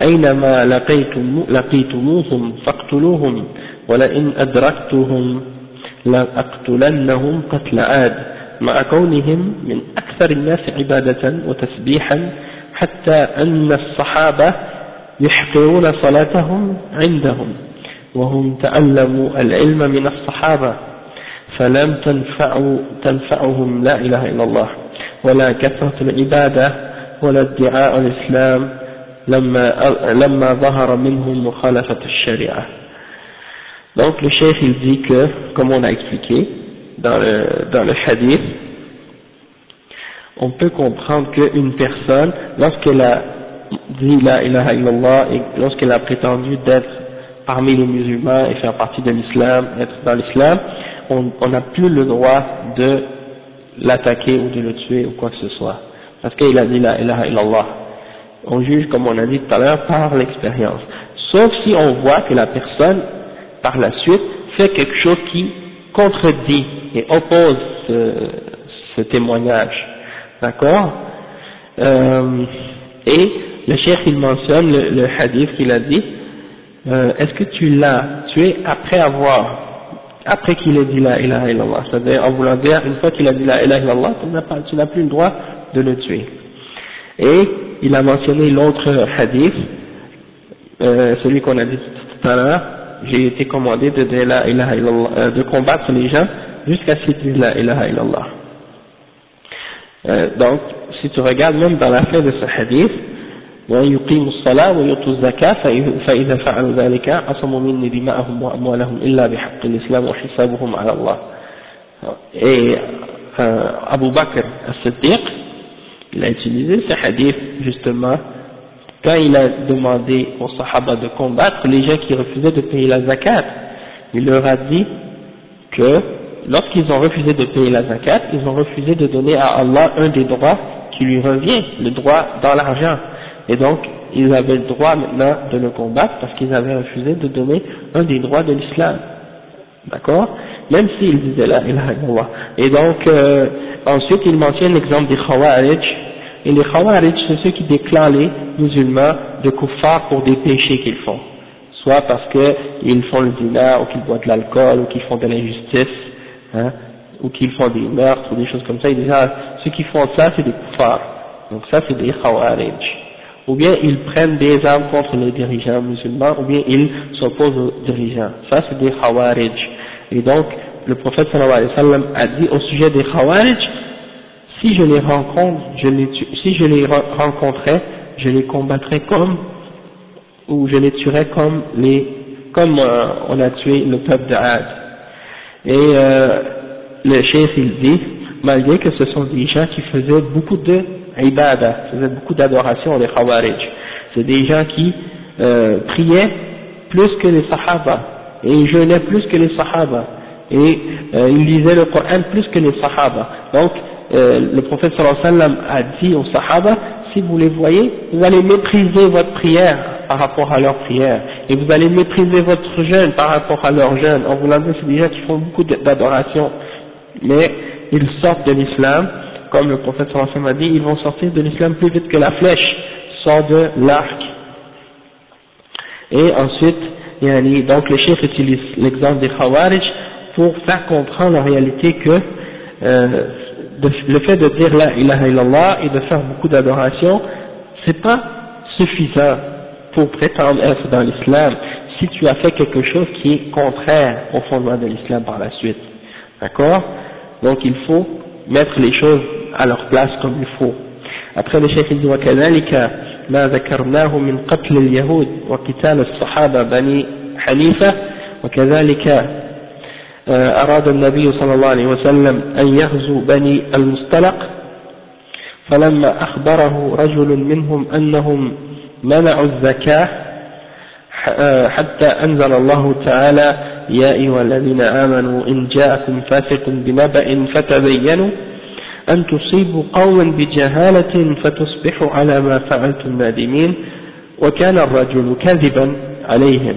أينما لقيتم لقيتموهم فاقتلوهم ولئن أدركتهم لأقتلنهم قتل عاد. مع كونهم من أكثر الناس عبادة وتسبيحا حتى أن الصحابة يحقرون صلاتهم عندهم. وهم تعلموا العلم من الصحابة فلم تنفعوا تنفعهم لا إله إلا الله ولا كثرة العبادة ولا ادعاء الإسلام لما ظهر منهم مخالفة الشريعة donc le chef il dit que comme on a expliqué dans le, dans le hadith on peut comprendre qu'une personne lorsqu'elle a dit la ilaha illallah et lorsqu'elle a prétendu d'être parmi les musulmans et faire partie de l'islam, être dans l'islam, on n'a plus le droit de l'attaquer ou de le tuer ou quoi que ce soit. Parce qu'il a dit la ilaha illallah. On juge, comme on a dit tout à l'heure, par l'expérience. Sauf si on voit que la personne, par la suite, fait quelque chose qui contredit et oppose ce, témoignage. D'accord? Euh, Et le chef il mentionne le, hadith qu'il a dit, euh, est-ce que tu l'as tué après avoir, après qu'il ait dit la ilaha illallah, c'est-à-dire en voulant dire, une fois qu'il a dit la ilaha illallah, tu n'as plus le droit de le tuer. Et il a mentionné l'autre hadith, euh, celui qu'on a dit tout à l'heure, j'ai été commandé de, de, la ilaha illallah, euh, de combattre les gens jusqu'à ce qu'ils disent la ilaha illallah. Donc, si tu regardes même dans la fin de ce hadith, ويقيم الصلاة ويؤتوا الزكاة فإذا فعلوا ذلك عصموا مني دماءهم وأموالهم إلا بحق الإسلام وحسابهم على الله. Et euh, Abu Bakr as-Siddiq, il a utilisé ce hadith justement quand il a demandé aux Sahaba de combattre les gens qui refusaient de payer la zakat. Il leur a dit que lorsqu'ils ont refusé de payer la zakat, ils ont refusé de donner à Allah un des droits qui lui revient, le droit dans l'argent. Et donc, ils avaient le droit maintenant de le combattre parce qu'ils avaient refusé de donner un des droits de l'islam. D'accord? Même s'ils disaient la ilaha illallah. Et donc, euh, ensuite, il mentionne l'exemple des Khawarij. Et les Khawarij, c'est ceux qui déclarent les musulmans de kuffar pour des péchés qu'ils font. Soit parce qu'ils font le dîner, ou qu'ils boivent de l'alcool, ou qu'ils font de l'injustice, hein, ou qu'ils font des meurtres, ou des choses comme ça. Ceux qui font ça, c'est des kuffars. Donc ça, c'est des Khawarij ou bien ils prennent des armes contre les dirigeants musulmans, ou bien ils s'opposent aux dirigeants. Ça, c'est des khawarij. Et donc, le prophète sallallahu alayhi wa sallam a dit au sujet des khawarij, si je les rencontre, si je les rencontrais, je les combattrais comme, ou je les tuerais comme les, comme euh, on a tué le peuple d'Ad. Et euh, le chef il dit, malgré que ce sont des gens qui faisaient beaucoup de ibada, faisaient beaucoup d'adoration, les khawarij. C'est des gens qui euh, priaient plus que les sahaba, et ils jeûnaient plus que les sahaba, et euh, ils lisaient le Coran plus que les sahaba. Donc, euh, le prophète sallam a dit aux sahaba, si vous les voyez, vous allez mépriser votre prière par rapport à leur prière, et vous allez mépriser votre jeûne par rapport à leur jeûne. En vous c'est des gens qui font beaucoup d'adoration, mais ils sortent de l'islam, comme le prophète sallallahu a dit, ils vont sortir de l'islam plus vite que la flèche sort de l'arc. Et ensuite, donc le chef utilise l'exemple des Khawarij pour faire comprendre en réalité que euh, le fait de dire la ilaha illallah et de faire beaucoup d'adoration, c'est pas suffisant pour prétendre être dans l'islam si tu as fait quelque chose qui est contraire au fondement de l'islam par la suite. D'accord? Donc il faut mettre les choses à leur place comme il faut. Après le chef il dit وكذلك ما ذكرناه من قتل اليهود وقتال الصحابة بني حنيفة وكذلك أراد النبي صلى الله عليه وسلم أن يغزو بني المصطلق فلما أخبره رجل منهم أنهم منعوا الزكاة حتى أنزل الله تعالى يا أيها الذين آمنوا إن جاءكم فاسق بنبأ فتبينوا أن تصيبوا قوما بجهالة فتصبحوا على ما فعلتم نادمين وكان الرجل كذبا عليهم.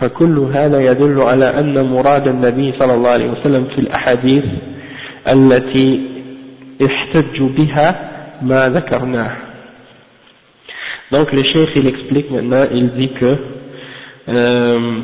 فكل هذا يدل على أن مراد النبي صلى الله عليه وسلم في الأحاديث التي احتج بها ما ذكرناه. Donc le chef il explique maintenant, il dit que euh,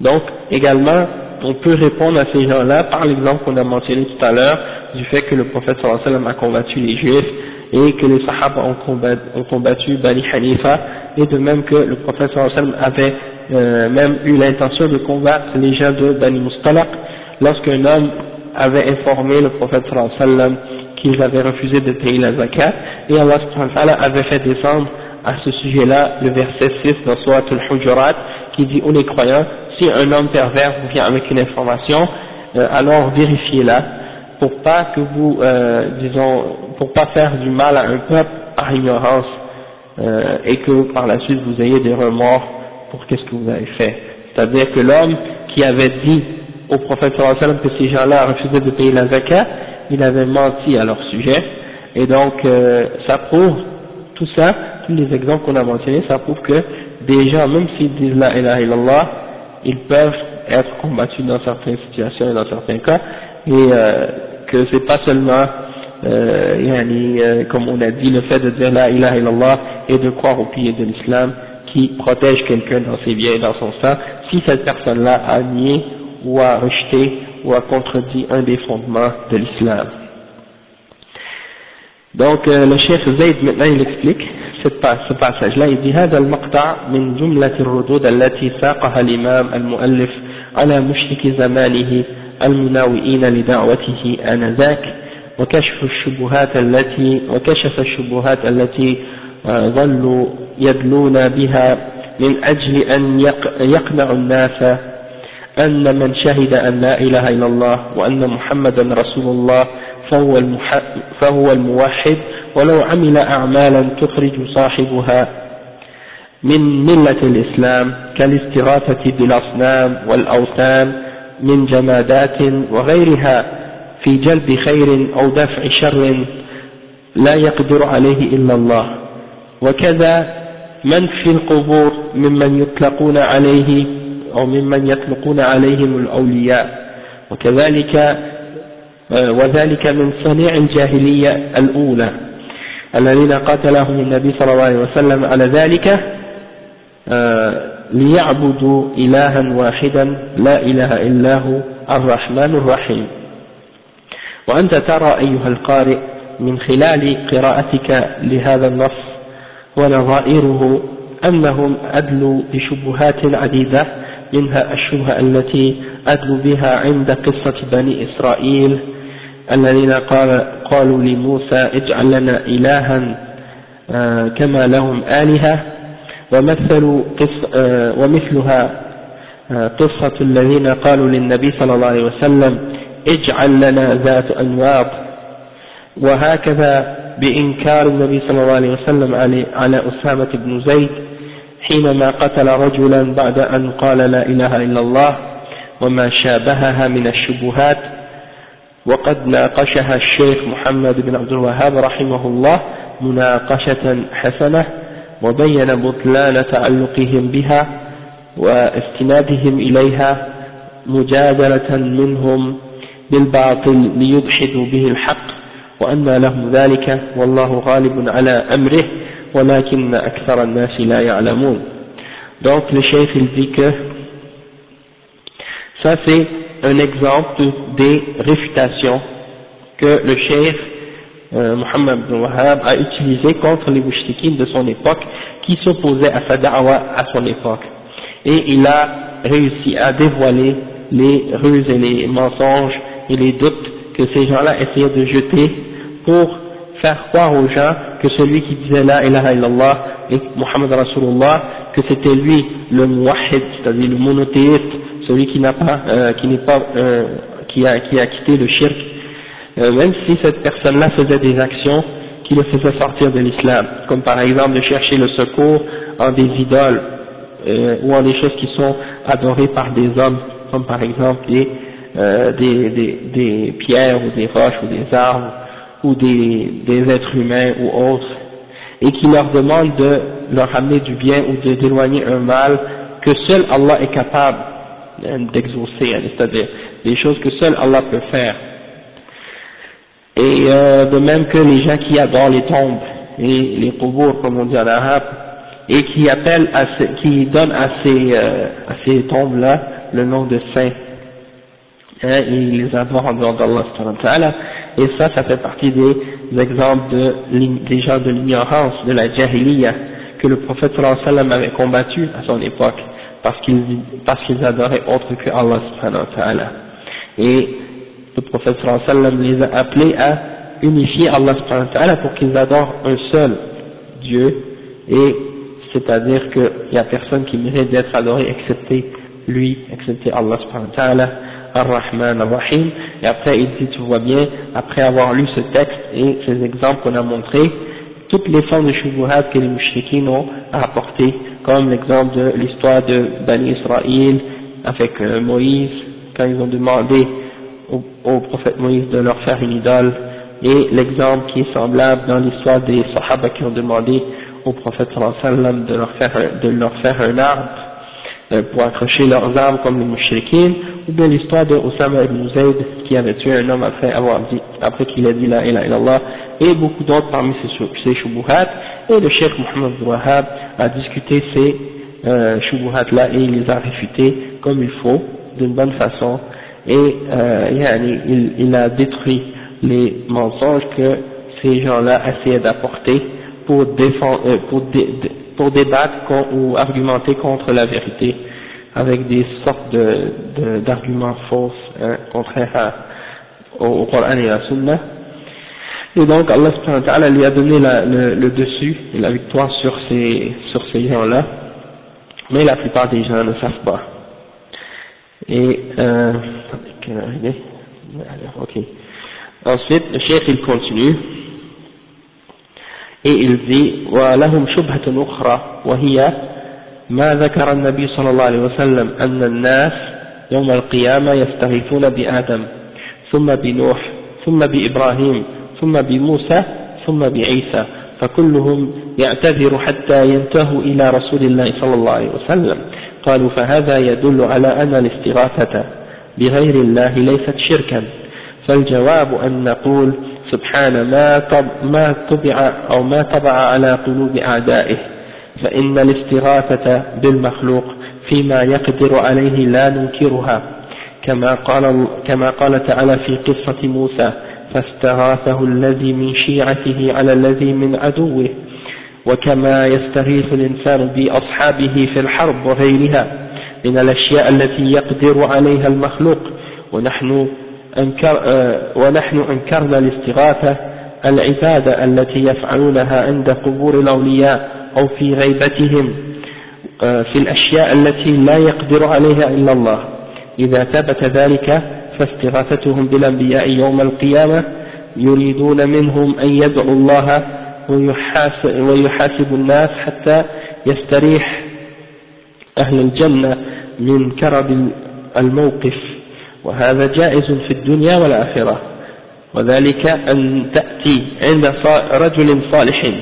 donc également on peut répondre à ces gens-là par l'exemple qu'on a mentionné tout à l'heure du fait que le prophète sallallahu alayhi wa sallam a combattu les juifs et que les sahaba ont combattu, Bani Hanifa. Et de même que le prophète sallallahu alayhi wa sallam avait euh, même eu l'intention de combattre les gens de Bani Mustalaq lorsqu'un homme avait informé le prophète sallallahu alayhi wa sallam qu'ils avaient refusé de payer la zakat et Allah avait fait descendre à ce sujet-là le verset 6 dans Surat al-Hujurat qui dit aux les croyants si un homme pervers vous vient avec une information euh, alors vérifiez-la pour pas que vous, euh, disons, pour pas faire du mal à un peuple par ignorance, euh, et que par la suite vous ayez des remords pour qu'est-ce que vous avez fait. C'est-à-dire que l'homme qui avait dit au prophète sallam que ces gens-là refusaient de payer la zakat, il avait menti à leur sujet, et donc euh, ça prouve, tout ça, tous les exemples qu'on a mentionnés, ça prouve que des gens, même s'ils disent la ilaha illallah, ils peuvent être combattus dans certaines situations et dans certains cas, et euh, que c'est pas seulement euh, euh, comme on a dit, le fait de dire la ilaha illallah et de croire au pied de l'islam qui protège quelqu'un dans ses biens et dans son sang, si cette personne-là a nié ou a rejeté ou a contredit un des fondements de l'islam. Donc euh, le chef Zayd maintenant il explique ce passage-là, il dit هذا المقطع من جملة الردود التي ساقها الإمام المؤلف على مشرك زمانه المناوئين لدعوته آنذاك وكشف الشبهات التي وكشف الشبهات التي آه، ظلوا يدلون بها من أجل أن يقنع الناس أن من شهد أن لا إله إلا الله وأن محمدا رسول الله فهو, فهو الموحد ولو عمل أعمالا تخرج صاحبها من ملة الإسلام كالاستغاثة بالأصنام والأوثان من جمادات وغيرها في جلب خير أو دفع شر لا يقدر عليه إلا الله. وكذا من في القبور ممن يطلقون عليه أو ممن يطلقون عليهم الأولياء. وكذلك وذلك من صنيع الجاهلية الأولى الذين قتلهم النبي صلى الله عليه وسلم على ذلك ليعبدوا إلها واحدا لا إله إلا هو الرحمن الرحيم. وأنت ترى أيها القارئ من خلال قراءتك لهذا النص ونظائره أنهم أدلوا بشبهات عديدة منها الشبهة التي أدلوا بها عند قصة بني إسرائيل الذين قال قالوا لموسى اجعل لنا إلها آه، كما لهم آلهة. ومثلوا آه، ومثلها آه، قصة الذين قالوا للنبي صلى الله عليه وسلم اجعل لنا ذات أنواط. وهكذا بإنكار النبي صلى الله عليه وسلم على أسامة بن زيد حينما قتل رجلا بعد أن قال لا إله إلا الله وما شابهها من الشبهات وقد ناقشها الشيخ محمد بن عبد الوهاب رحمه الله مناقشة حسنة وبين بطلان تعلقهم بها واستنادهم إليها مجادلة منهم بالباطل ليدحضوا به الحق وأن لهم ذلك والله غالب على أمره. ولكن أكثر الناس لا يعلمون donc le chef il dit que ça c'est un exemple des réfutations que le chef euh, Muhammad bin Wahhab a utilisé contre les mouchtikines de son époque qui s'opposaient à sa da'wa à son époque et il a réussi à dévoiler les ruses et les mensonges et les doutes que ces gens-là essayaient de jeter pour faire croire aux gens que celui qui disait la ilaha illallah et Muhammad Rasulullah, que c'était lui le muwahid, c'est-à-dire le monothéiste, celui qui n'a pas, euh, qui n'est pas, euh, qui a, qui a quitté le shirk, euh, même si cette personne-là faisait des actions qui le faisaient sortir de l'islam, comme par exemple de chercher le secours en des idoles, ou en des choses qui sont adorées par des hommes, comme par exemple des euh, des, des, des, pierres ou des roches ou des arbres ou des, des êtres humains ou autres et qui leur demande de leur amener du bien ou de d'éloigner un mal que seul Allah est capable hein, d'exaucer, hein, c'est-à-dire des choses que seul Allah peut faire. Et euh, de même que les gens qui adorent les tombes et les pouvoirs comme on dit en arabe, et qui appellent à qui donnent à ces, euh, à ces tombes-là le nom de saints hein, il les adore en dehors d'Allah et ça, ça fait partie des exemples de, des de l'ignorance, de la jahiliya, que le prophète sallallahu avait combattu à son époque, parce qu'ils parce adoraient autre que Allah subhanahu wa ta'ala. Et le prophète sallallahu les a appelés à unifier Allah subhanahu wa ta'ala pour qu'ils adorent un seul Dieu, et c'est-à-dire qu'il n'y a personne qui mérite d'être adoré excepté lui, excepté Allah subhanahu wa ta'ala, Ar-Rahman Ar-Rahim, et après il dit, tu vois bien, après avoir lu ce texte et ces exemples qu'on a montrés, toutes les formes de shubuhat que les mouchriquins ont apportées, comme l'exemple de l'histoire de Bani Israël avec euh, Moïse, quand ils ont demandé au, prophète Moïse de leur faire une idole, et l'exemple qui est semblable dans l'histoire des Sahaba qui ont demandé au prophète sallam de leur faire, de leur faire un arbre euh, pour accrocher leurs armes comme les mouchriquins, ou bien l'histoire de Osama ibn Zayd qui avait tué un homme après avoir dit, après qu'il a dit la ilaha illallah, et beaucoup d'autres parmi ces, shubuhat, et le cheikh Mohammed Wahab a discuté ces euh, shubuhat là et il les a réfutés comme il faut, d'une bonne façon, et euh, il, a détruit les mensonges que ces gens-là essayaient d'apporter pour, défendre, euh, pour, pour débattre ou argumenter contre la vérité avec des sortes d'arguments de, fausses hein, contraires au, Coran et à la Sunna. Et donc Allah subhanahu wa ta'ala lui a donné la, le, le, dessus et la victoire sur ces, sur ces gens-là, mais la plupart des gens ne savent pas. Et, euh, ok. Ensuite, le chef il continue, et il dit, وَلَهُمْ شُبْهَةٌ أُخْرى وهي ما ذكر النبي صلى الله عليه وسلم أن الناس يوم القيامة يستغيثون بآدم ثم بنوح ثم بإبراهيم ثم بموسى ثم بعيسى فكلهم يعتذر حتى ينتهوا إلى رسول الله صلى الله عليه وسلم. قالوا فهذا يدل على أن الاستغاثة بغير الله ليست شركا. فالجواب أن نقول سبحان ما, طب ما طبع أو ما طبع على قلوب أعدائه. فإن الاستغاثة بالمخلوق فيما يقدر عليه لا ننكرها كما قال, كما قال تعالى في قصة موسى فاستغاثه الذي من شيعته على الذي من عدوه وكما يستغيث الإنسان بأصحابه في الحرب وغيرها من الأشياء التي يقدر عليها المخلوق ونحن, أنكر ونحن أنكرنا الاستغاثة العبادة التي يفعلونها عند قبور الأولياء أو في غيبتهم آه، في الأشياء التي لا يقدر عليها إلا الله. إذا ثبت ذلك فاستغاثتهم بالأنبياء يوم القيامة يريدون منهم أن يدعوا الله ويحاسب, الناس حتى يستريح أهل الجنة من كرب الموقف. وهذا جائز في الدنيا والآخرة. وذلك أن تأتي عند رجل صالح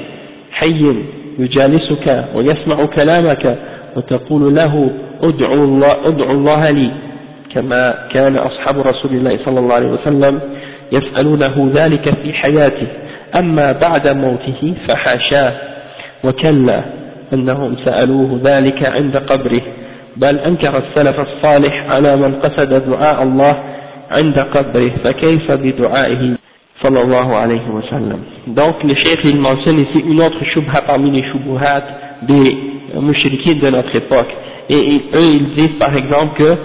حي يجالسك ويسمع كلامك وتقول له ادعو الله, ادعو الله لي. كما كان أصحاب رسول الله صلى الله عليه وسلم يسألونه ذلك في حياته. أما بعد موته فحاشاه وكلا أنهم سألوه ذلك عند قبره. بل أنكر السلف الصالح على من قصد دعاء الله عند قبره فكيف بدعائه؟ sallallahu alayhi wa sallam. Donc le cheikh il mentionne ici une autre shubha parmi les shubuhat des mushrikites de notre époque. Et, et, eux ils disent par exemple que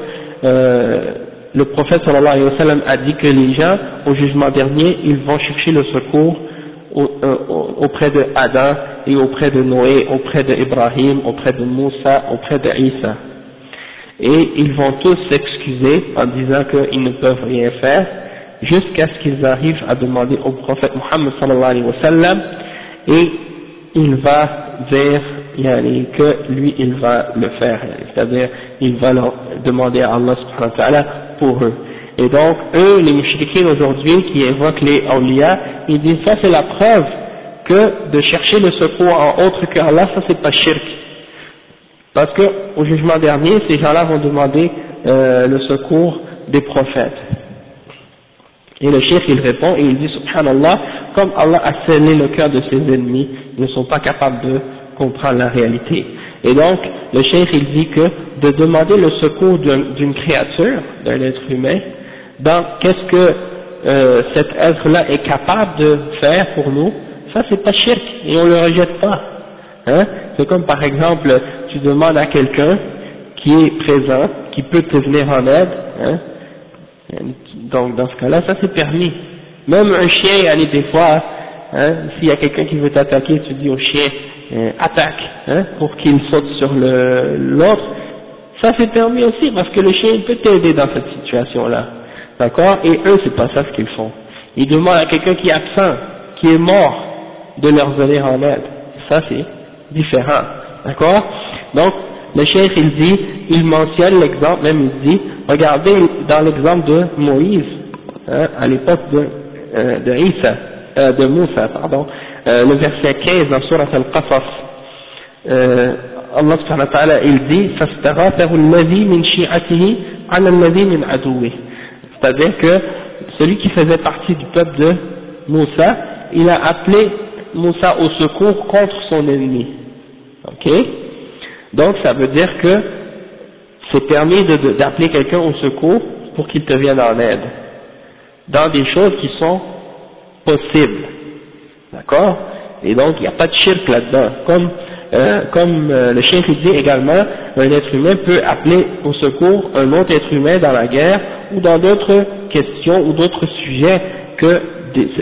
euh, le prophète sallallahu alayhi wa sallam a dit que les gens au jugement dernier ils vont chercher le secours euh, auprès de Adam et auprès de Noé, auprès de Ibrahim, auprès de Moussa, auprès de Isa. Et ils vont tous s'excuser en disant qu'ils ne peuvent rien faire jusqu'à ce qu'ils arrivent à demander au prophète Muhammad sallallahu alayhi wa sallam et il va dire yani, que lui il va le faire, c'est-à-dire il va demander à Allah subhanahu wa ta'ala pour eux. Et donc, eux, les mouchriquins aujourd'hui qui évoquent les awliya, ils disent ça c'est la preuve que de chercher le secours en autre que Allah, ça c'est pas shirk. Parce que au jugement dernier, ces gens-là vont demander euh, le secours des prophètes. Et le chef il répond et il dit Subhanallah, comme Allah a scellé le cœur de ses ennemis, ils ne sont pas capables de comprendre la réalité. Et donc, le chef il dit que de demander le secours d'une créature, d'un être humain, dans qu'est-ce que euh, cet être-là est capable de faire pour nous, ça c'est pas shirk et on le rejette pas. Hein? C'est comme par exemple, tu demandes à quelqu'un qui est présent, qui peut te venir en aide, hein donc dans ce cas-là, ça c'est permis. Même un chien, allez, des fois, hein, s'il y a quelqu'un qui veut t'attaquer, tu dis au chien, euh, attaque, hein, pour qu'il saute sur l'autre, ça c'est permis aussi, parce que le chien peut t'aider dans cette situation-là. D'accord? Et eux, c'est pas ça ce qu'ils font. Ils demandent à quelqu'un qui est absent, qui est mort, de leur venir en aide. Ça c'est différent. D'accord? Donc, le cheikh il dit, il mentionne l'exemple, même il dit, regardez dans l'exemple de Moïse, hein, à l'époque de, euh, de Isa, euh, de Moussa, pardon, euh, le verset 15 dans Surah Al-Qasas, euh, Allah subhanahu wa ta'ala, il dit, فَاسْتَغَاثَهُ الَّذِي مِنْ شِيعَتِهِ عَلَى الَّذِي مِنْ عَدُوِهِ C'est-à-dire que celui qui faisait partie du peuple de Moussa, il a appelé Moussa au secours contre son ennemi. Ok Donc ça veut dire que c'est permis d'appeler quelqu'un au secours pour qu'il te vienne en aide. Dans des choses qui sont possibles. D'accord? Et donc il n'y a pas de shirk là-dedans. Comme, euh, comme euh, le dit également, un être humain peut appeler au secours un autre être humain dans la guerre ou dans d'autres questions ou d'autres sujets que,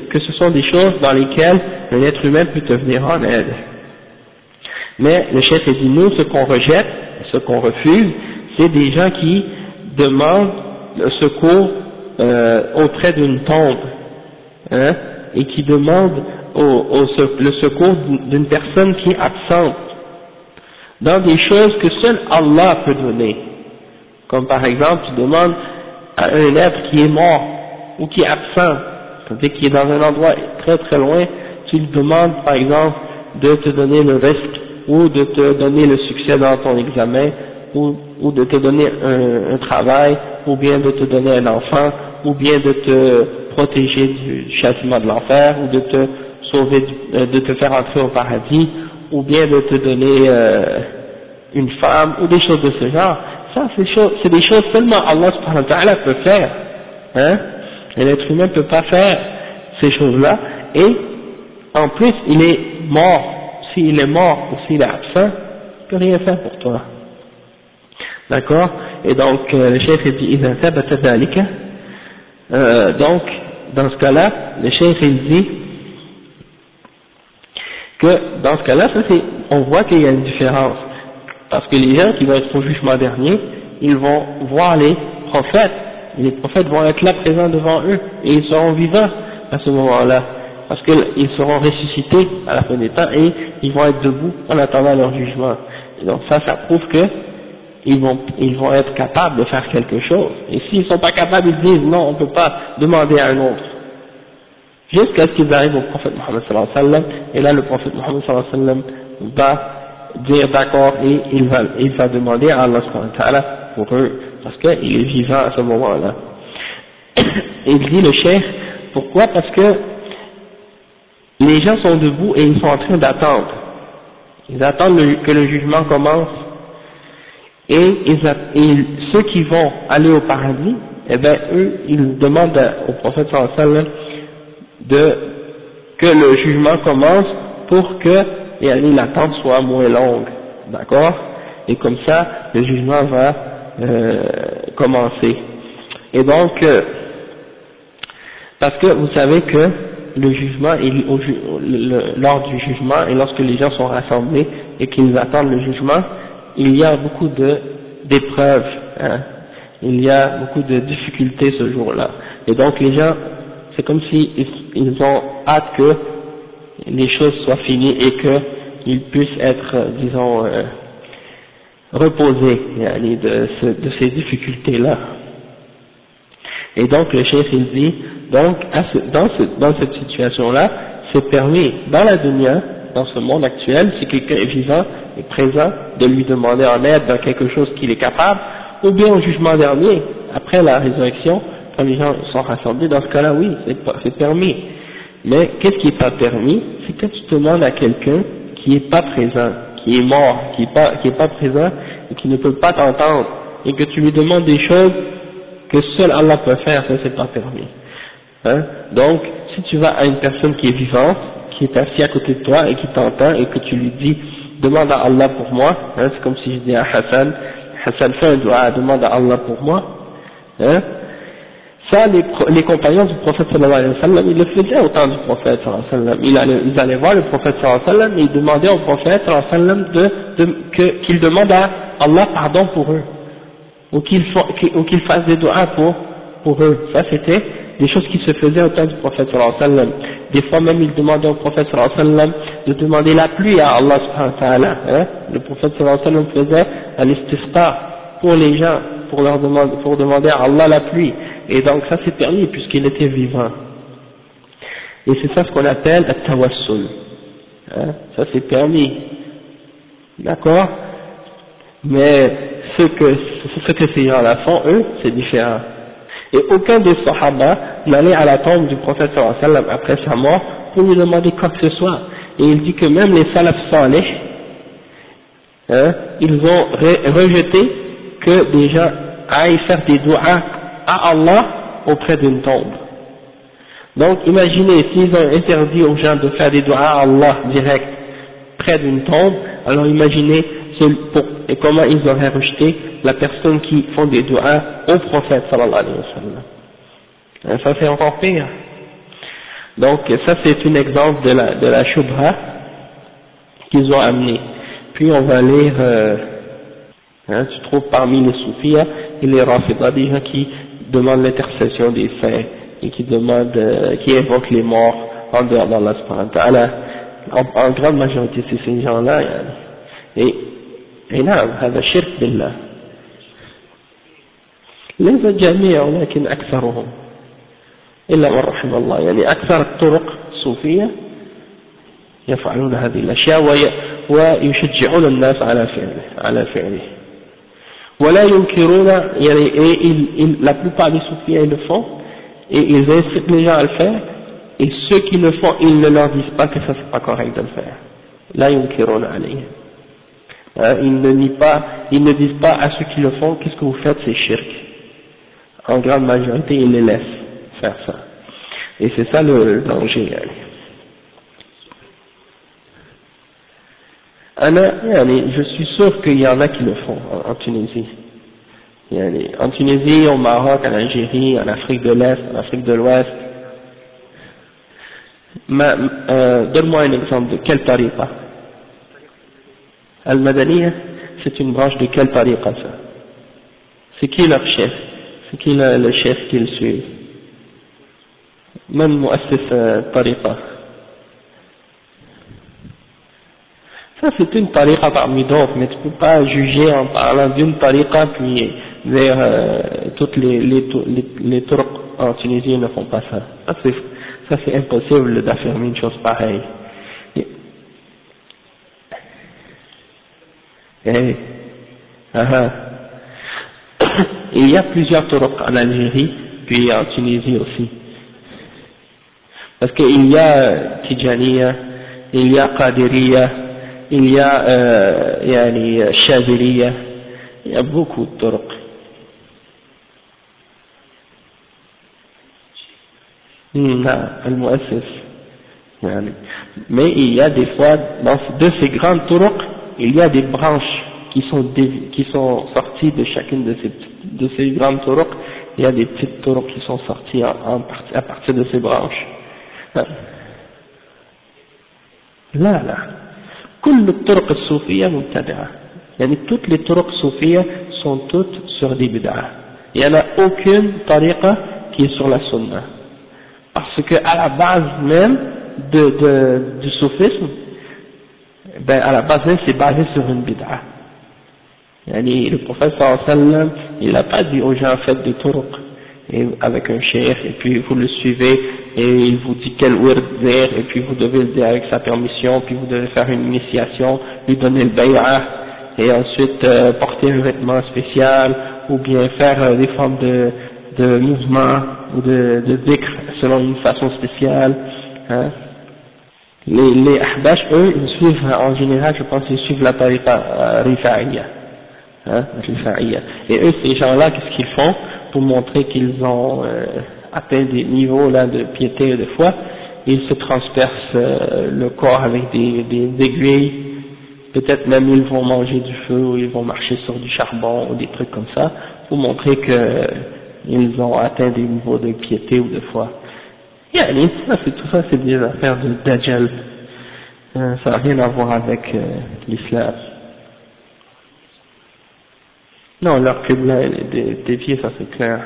que ce sont des choses dans lesquelles un être humain peut te venir en aide. Mais le chef dit nous, ce qu'on rejette, ce qu'on refuse, c'est des gens qui demandent le secours euh, auprès d'une tombe, hein, et qui demandent le secours d'une personne qui est absente, dans des choses que seul Allah peut donner. Comme par exemple, tu demandes à un être qui est mort, ou qui est absent, c'est-à-dire qui est dans un endroit très très loin, tu lui demandes par exemple de te donner le risque ou de te donner le succès dans ton examen, ou, ou de te donner un, un, travail, ou bien de te donner un enfant, ou bien de te protéger du châtiment de l'enfer, ou de te sauver, euh, de te faire entrer au paradis, ou bien de te donner euh, une femme, ou des choses de ce genre. Ça, c'est des choses seulement Allah subhanahu wa ta'ala peut faire. Hein et l'être humain ne peut pas faire ces choses-là. Et en plus, il est mort s'il est mort ou s'il est absent, il ne peut rien faire pour toi. D'accord? Et donc, euh, le chef dit, euh, donc, dans ce cas-là, le chef dit que dans ce cas-là, on voit qu'il y a une différence. Parce que les gens qui vont être au jugement dernier, ils vont voir les prophètes, les prophètes vont être là présents devant eux, et ils seront vivants à ce moment-là parce qu'ils seront ressuscités à la fin des temps et ils vont être debout en attendant leur jugement. Et donc ça, ça prouve que ils vont, ils vont être capables de faire quelque chose. Et s'ils ne sont pas capables, ils disent non, on ne peut pas demander à un autre. Jusqu'à ce qu'ils arrivent au prophète Mohammed sallallahu alayhi wa sallam, et là le prophète Mohammed sallallahu alayhi wa sallam va dire d'accord et il va, il va demander à Allah subhanahu wa ta'ala pour eux, parce qu'il est vivant à ce moment-là. il dit le cheikh, pourquoi? Parce que les gens sont debout et ils sont en train d'attendre. Ils attendent que le jugement commence. Et, ceux qui vont aller au paradis, eh bien, eux, ils demandent au prophète sallallahu de que le jugement commence pour que l'attente soit moins longue. D'accord? Et comme ça, le jugement va euh, commencer. Et donc, euh, parce que vous savez que le jugement et lors du jugement et lorsque les gens sont rassemblés et qu'ils attendent le jugement, il y a beaucoup d'épreuves, hein. il y a beaucoup de difficultés ce jour-là. Et donc les gens, c'est comme si ils, ont hâte que les choses soient finies et qu'ils puissent être, disons, euh, reposés de ces difficultés-là. Et donc le chef il dit, donc dans, dans cette situation-là, c'est permis dans la dunya, dans ce monde actuel, si quelqu'un est vivant et présent, de lui demander en aide dans quelque chose qu'il est capable, ou bien au jugement dernier, après la résurrection, quand les gens sont rassemblés, dans ce cas-là, oui, c'est permis. Mais qu'est-ce qui n'est pas permis? C'est que tu demandes à quelqu'un qui n'est pas présent, qui est mort, qui n'est pas, qui est pas présent et qui ne peut pas t'entendre, et que tu lui demandes des choses que seul Allah peut faire, ça c'est pas permis. Hein? Donc, si tu vas à une personne qui est vivante, qui est assise à côté de toi et qui t'entend et que tu lui dis demande à Allah pour moi, hein, c'est comme si je dis à Hassan, Hassan fait un doigt, demande à Allah pour moi, hein, ça les, compagnons du prophète sallallahu alayhi wa sallam, ils le faisaient au temps du prophète sallallahu alayhi wa sallam, ils allaient, voir le prophète sallallahu alayhi wa sallam et ils demandaient au prophète sallallahu alayhi wa sallam de, qu'il demande à Allah pardon pour eux ou qu'ils qu fassent des doigts pour, eux. Ça c'était des choses qui se faisaient au temps du prophète sallam. Des fois même il demandait au prophète sallam de demander la pluie à Allah subhanahu wa ta'ala. Hein. Le prophète sallam faisait un istisqa pour les gens, pour leur demander, pour demander à Allah la pluie. Et donc ça c'est permis puisqu'il était vivant. Et c'est ça ce qu'on appelle le tawassul. Hein. Ça c'est permis. D'accord? Mais ce que, ce que ces gens-là font, eux, c'est différent. Et aucun des sahaba n'allait à la tombe du prophète sallam après sa mort pour lui demander quoi que ce soit. Et il dit que même les salaf salih, hein, ils ont rejeté que des gens aillent faire des doigts à Allah auprès d'une tombe. Donc imaginez s'ils ont interdit aux gens de faire des doigts à Allah direct près d'une tombe, alors imaginez et comment ils auraient rejeté la personne qui font des doigts au prophète sallallahu alayhi wa sallam. Hein, ça c'est encore pire. Donc ça c'est un exemple de la, de qu'ils ont amené. Puis on va lire, euh, hein, tu trouves parmi les soufis et les rafidah des gens qui demandent l'intercession des saints et qui demandent, euh, qui évoquent les morts en dehors d'Allah en, en grande majorité c'est ces gens-là. Et اي نعم هذا شرك بالله. ليس الجميع ولكن أكثرهم. إلا من رحم الله. يعني أكثر الطرق الصوفية يفعلون هذه الأشياء ويشجعون الناس على فعله على فعله. ولا ينكرون يعني la plupart des soufis le font. Et ils incitent les gens à le faire. Et ceux qui le font ils ne leur disent pas que ça c'est pas correct de le faire. لا ينكرون عليهم. Hein, ils ne pas, ils ne disent pas à ceux qui le font, qu'est-ce que vous faites, c'est shirk. En grande majorité, ils les laissent faire ça. Et c'est ça le danger. je suis sûr qu'il y en a qui le font en, Tunisie. En Tunisie, au Maroc, en Algérie, en Afrique de l'Est, en Afrique de l'Ouest. Euh, donne-moi un exemple de quel tariqa Al-Madaniya, c'est une branche de quelle tariqa ça? C'est qui leur chef? C'est qui le, chef qu'ils suivent? Même Muassis tariqa. Ça c'est une tariqa parmi d'autres, mais tu ne peux pas juger en parlant d'une tariqa puis vers euh, toutes les, les, les en Tunisie ne font pas ça. Ça c'est impossible d'affirmer une chose pareille. Eh, il y a plusieurs turuq en Algérie, puis en Tunisie aussi. Parce qu'il y a Tijaniya, il y a Qadiriya, il y a euh, yani, Shaziliya, il y a beaucoup de turuq. Non, al-Muassis. Mais il y a des fois, dans de ces grandes turuq, il y a des branches qui sont, qui sont sorties de chacune de ces, de ces grandes turuq, il y a des petites turuq qui sont sorties en, à partir de ces branches. Là, là. كل الطرق الصوفية مبتدعة يعني toutes les turuq soufiyya sont toutes sur des bid'ah il n'y en a aucune tariqa qui est sur la sunna parce que à la base même de, de, du soufisme ben, à la base c'est basé sur une bid'a. le prophète sallam, il n'a pas dit aux gens faites des turuq avec un cheikh et puis vous le suivez et il vous dit quel word dire et puis vous devez le dire avec sa permission puis vous devez faire une initiation, lui donner le bay'ah et ensuite euh, porter un vêtement spécial ou bien faire euh, des formes de, de mouvements ou de, de selon une façon spéciale. Hein les, les Ahbash, eux, ils suivent en général, je pense, ils suivent la tariqa euh, Rifa'iyya. Hein, Et eux, ces gens-là, qu'est-ce qu'ils font pour montrer qu'ils ont euh, atteint des niveaux là de piété et de foi Ils se transpercent euh, le corps avec des, des aiguilles, peut-être même ils vont manger du feu ou ils vont marcher sur du charbon ou des trucs comme ça, pour montrer qu'ils ont atteint des niveaux de piété ou de foi. Yani, ça c'est tout ça, c'est des affaires de Dajjal. Euh, ça n'a rien à voir avec euh, l'islam. Non, leur qibla est déviée, ça c'est clair.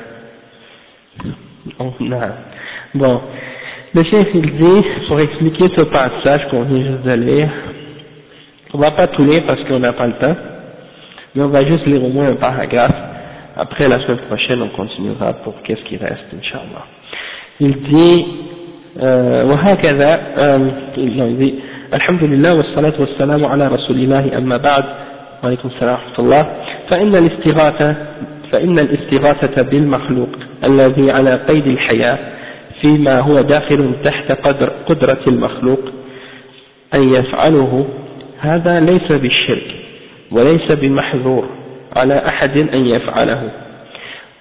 Bon, le chef il dit, pour expliquer ce passage qu'on vient juste de lire, on va pas tout lire parce qu'on n'a pas le temps, mais on va juste lire au moins un paragraphe. Après la semaine prochaine, on continuera pour qu'est-ce qui reste, Inch'Allah. Il dit, euh, وهكذا, dit, الحمد لله والصلاة والسلام على رسول الله أما بعد وعليكم السلام ورحمة الله. فإن الاستغاثة فإن الاستغاثة بالمخلوق الذي على قيد الحياة فيما هو داخل تحت قدر قدرة المخلوق أن يفعله هذا ليس بالشرك وليس بمحذور على أحد أن يفعله.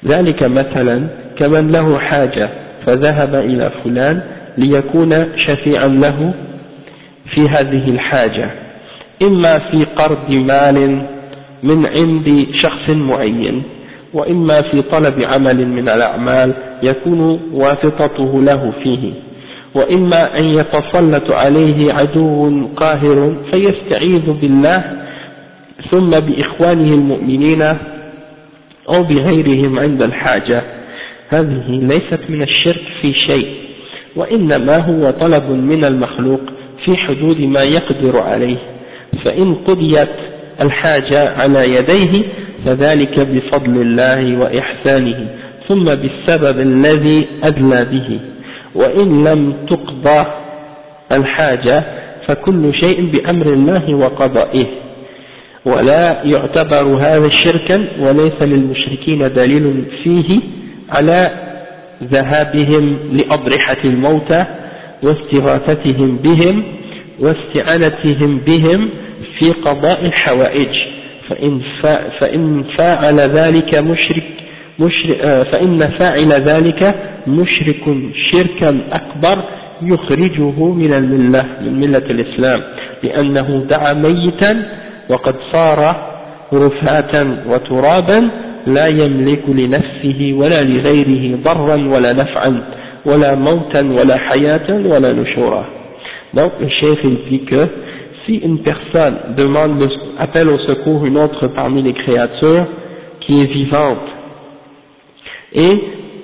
ذلك مثلا كمن له حاجة فذهب إلى فلان ليكون شفيعا له في هذه الحاجة. إما في قرض مال من عند شخص معين وإما في طلب عمل من الأعمال يكون واسطته له فيه. وإما أن يتسلط عليه عدو قاهر فيستعيذ بالله ثم بإخوانه المؤمنين أو بغيرهم عند الحاجة. هذه ليست من الشرك في شيء وإنما هو طلب من المخلوق في حدود ما يقدر عليه فإن قضيت الحاجة على يديه فذلك بفضل الله وإحسانه ثم بالسبب الذي أدلى به وإن لم تقضى الحاجة فكل شيء بأمر الله وقضائه ولا يعتبر هذا شركا وليس للمشركين دليل فيه على ذهابهم لأضرحة الموتى واستغاثتهم بهم واستعانتهم بهم في قضاء الحوائج. فإن, فإن فاعل ذلك مشرك, آه، فإن فاعل ذلك مشرك شركا أكبر يخرجه من الملة من ملة الإسلام. لأنه دعا ميتا وقد صار رفاة وترابا لا يملك لنفسه ولا لغيره ضرا ولا نفعا ولا موتا ولا حياة ولا نشورا donc le chef il dit que si une personne demande le, appelle au secours une autre parmi les créatures qui est vivante et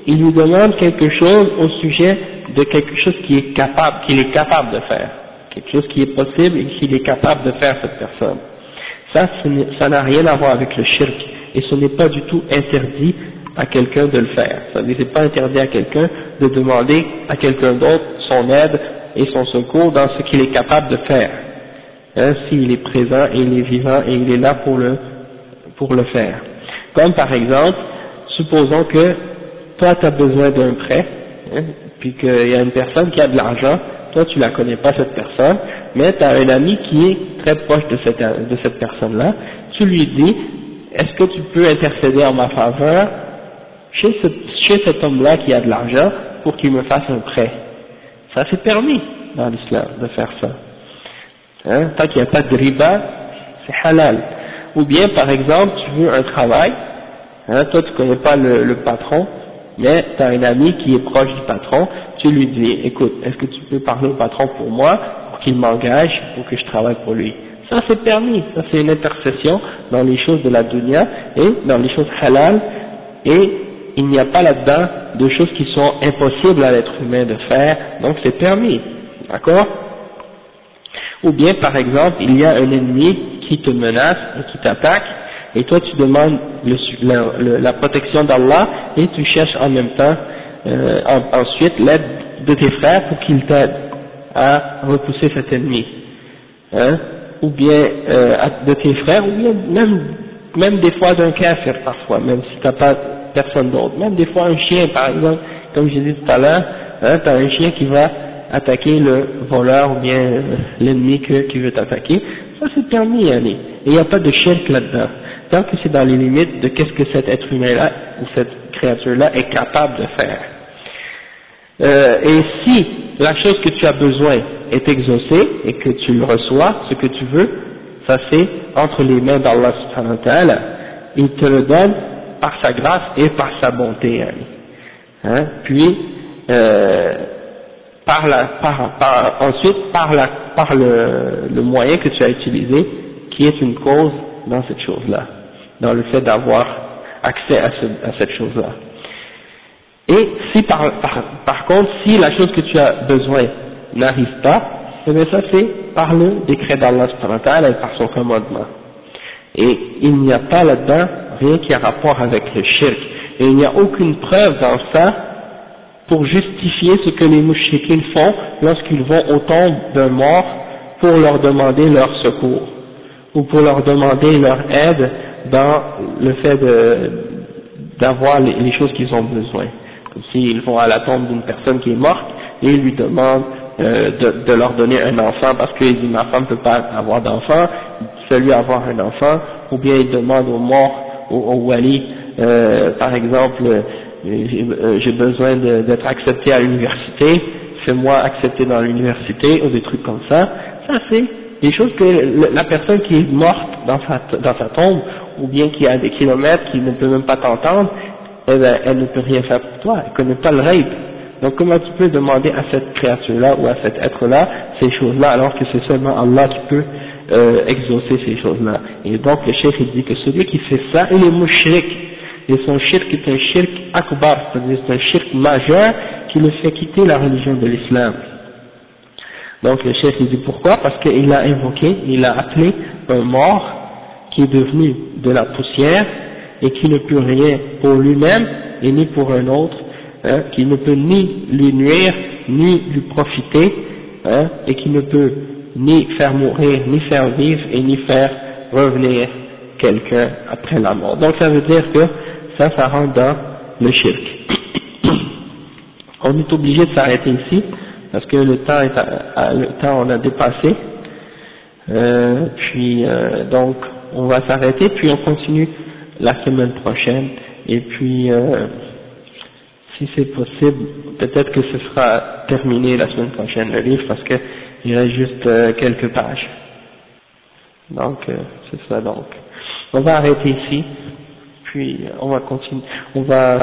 il lui demande quelque chose au sujet de quelque chose qui est capable, qu'il est capable de faire, quelque chose qui est possible et qu'il est capable de faire cette personne. Ça, ça n'a rien à voir avec le shirk et ce n'est pas du tout interdit à quelqu'un de le faire. Ça n'est pas interdit à quelqu'un de demander à quelqu'un d'autre son aide et son secours dans ce qu'il est capable de faire. Hein, S'il est présent et il est vivant et il est là pour le, pour le faire. Comme par exemple, supposons que toi tu as besoin d'un prêt, hein, puis qu'il y a une personne qui a de l'argent, toi tu la connais pas cette personne, mais tu as un ami qui est très proche de cette, de cette personne-là, tu lui dis, est-ce que tu peux intercéder en ma faveur chez, ce, chez cet homme-là qui a de l'argent pour qu'il me fasse un prêt? Ça c'est permis dans l'islam de faire ça. Hein, tant qu'il n'y a pas de riba, c'est halal. Ou bien par exemple, tu veux un travail, hein, toi tu connais pas le, le patron, mais tu as un ami qui est proche du patron, tu lui dis, écoute, est-ce que tu peux parler au patron pour moi, pour qu'il m'engage, pour que je travaille pour lui? Ça c'est permis, ça c'est une intercession dans les choses de la dunya et dans les choses halal, et il n'y a pas là-dedans de choses qui sont impossibles à l'être humain de faire, donc c'est permis, d'accord? Ou bien par exemple, il y a un ennemi qui te menace et qui t'attaque, et toi tu demandes le, la protection d'Allah et tu cherches en même temps euh, ensuite l'aide de tes frères pour qu'ils t'aident à repousser cet ennemi, hein, ou bien euh, de tes frères, ou bien même, même des fois d'un kafir parfois, même si tu n'as pas personne d'autre, même des fois un chien par exemple, comme j'ai dit tout à l'heure, hein, tu un chien qui va attaquer le voleur ou bien euh, l'ennemi qui veut t'attaquer, ça c'est permis, aller. et il n'y a pas de shirk là-dedans tant que c'est dans les limites de qu'est-ce que cet être humain-là ou cette créature-là est capable de faire. Euh, et si la chose que tu as besoin est exaucée et que tu le reçois, ce que tu veux, ça c'est entre les mains d'Allah subhanahu wa. Il te le donne par sa grâce et par sa bonté. Hein, puis, euh, par la, par, par, ensuite par, la, par le, le moyen que tu as utilisé, qui est une cause dans cette chose-là dans le fait d'avoir accès à, à cette chose-là. Et si par, par, par contre, si la chose que tu as besoin n'arrive pas, eh bien ça c'est par le décret d'Allah et par son commandement. Et il n'y a pas là-dedans rien qui a rapport avec le shirk. Et il n'y a aucune preuve dans ça pour justifier ce que les mouchikines font lorsqu'ils vont au tombe d'un mort pour leur demander leur secours ou pour leur demander leur aide dans le fait d'avoir les, les, choses qu'ils ont besoin. S'ils vont à la tombe d'une personne qui est morte et ils lui demandent euh, de, de, leur donner un enfant parce qu'il dit ma femme ne peut pas avoir d'enfant, celui avoir un enfant, ou bien il demande au mort, au, au wali, euh, par exemple, euh, euh, j'ai besoin d'être accepté à l'université, fais-moi accepter dans l'université, ou des trucs comme ça, ça c'est des choses que la personne qui est morte dans sa, dans sa tombe, ou bien qui a des kilomètres, qui ne peut même pas t'entendre, elle, elle, ne peut rien faire pour toi, elle ne connaît pas le règle. Donc comment tu peux demander à cette créature-là ou à cet être-là ces choses-là alors que c'est seulement Allah qui peut euh, exaucer ces choses-là? Et donc le chef il dit que celui qui fait ça, il est mouchrik. Et son shirk est un shirk akbar, c'est-à-dire c'est un shirk majeur qui le fait quitter la religion de l'islam. Donc le chef il dit pourquoi? Parce qu'il a invoqué, il a appelé un mort qui est devenu de la poussière et qui ne peut rien pour lui-même et ni pour un autre hein, qui ne peut ni lui nuire, ni lui profiter, hein, et qui ne peut ni faire mourir, ni faire vivre, et ni faire revenir quelqu'un après la mort. Donc ça veut dire que ça, ça rentre dans le shirk. On est obligé de s'arrêter ici, parce que le temps, on a dépassé, euh, puis euh, donc on va s'arrêter, puis on continue la semaine prochaine, et puis euh, si c'est possible, peut-être que ce sera terminé la semaine prochaine le livre parce que il reste juste euh, quelques pages. Donc euh, c'est ça donc. On va arrêter ici, puis on va continuer, on va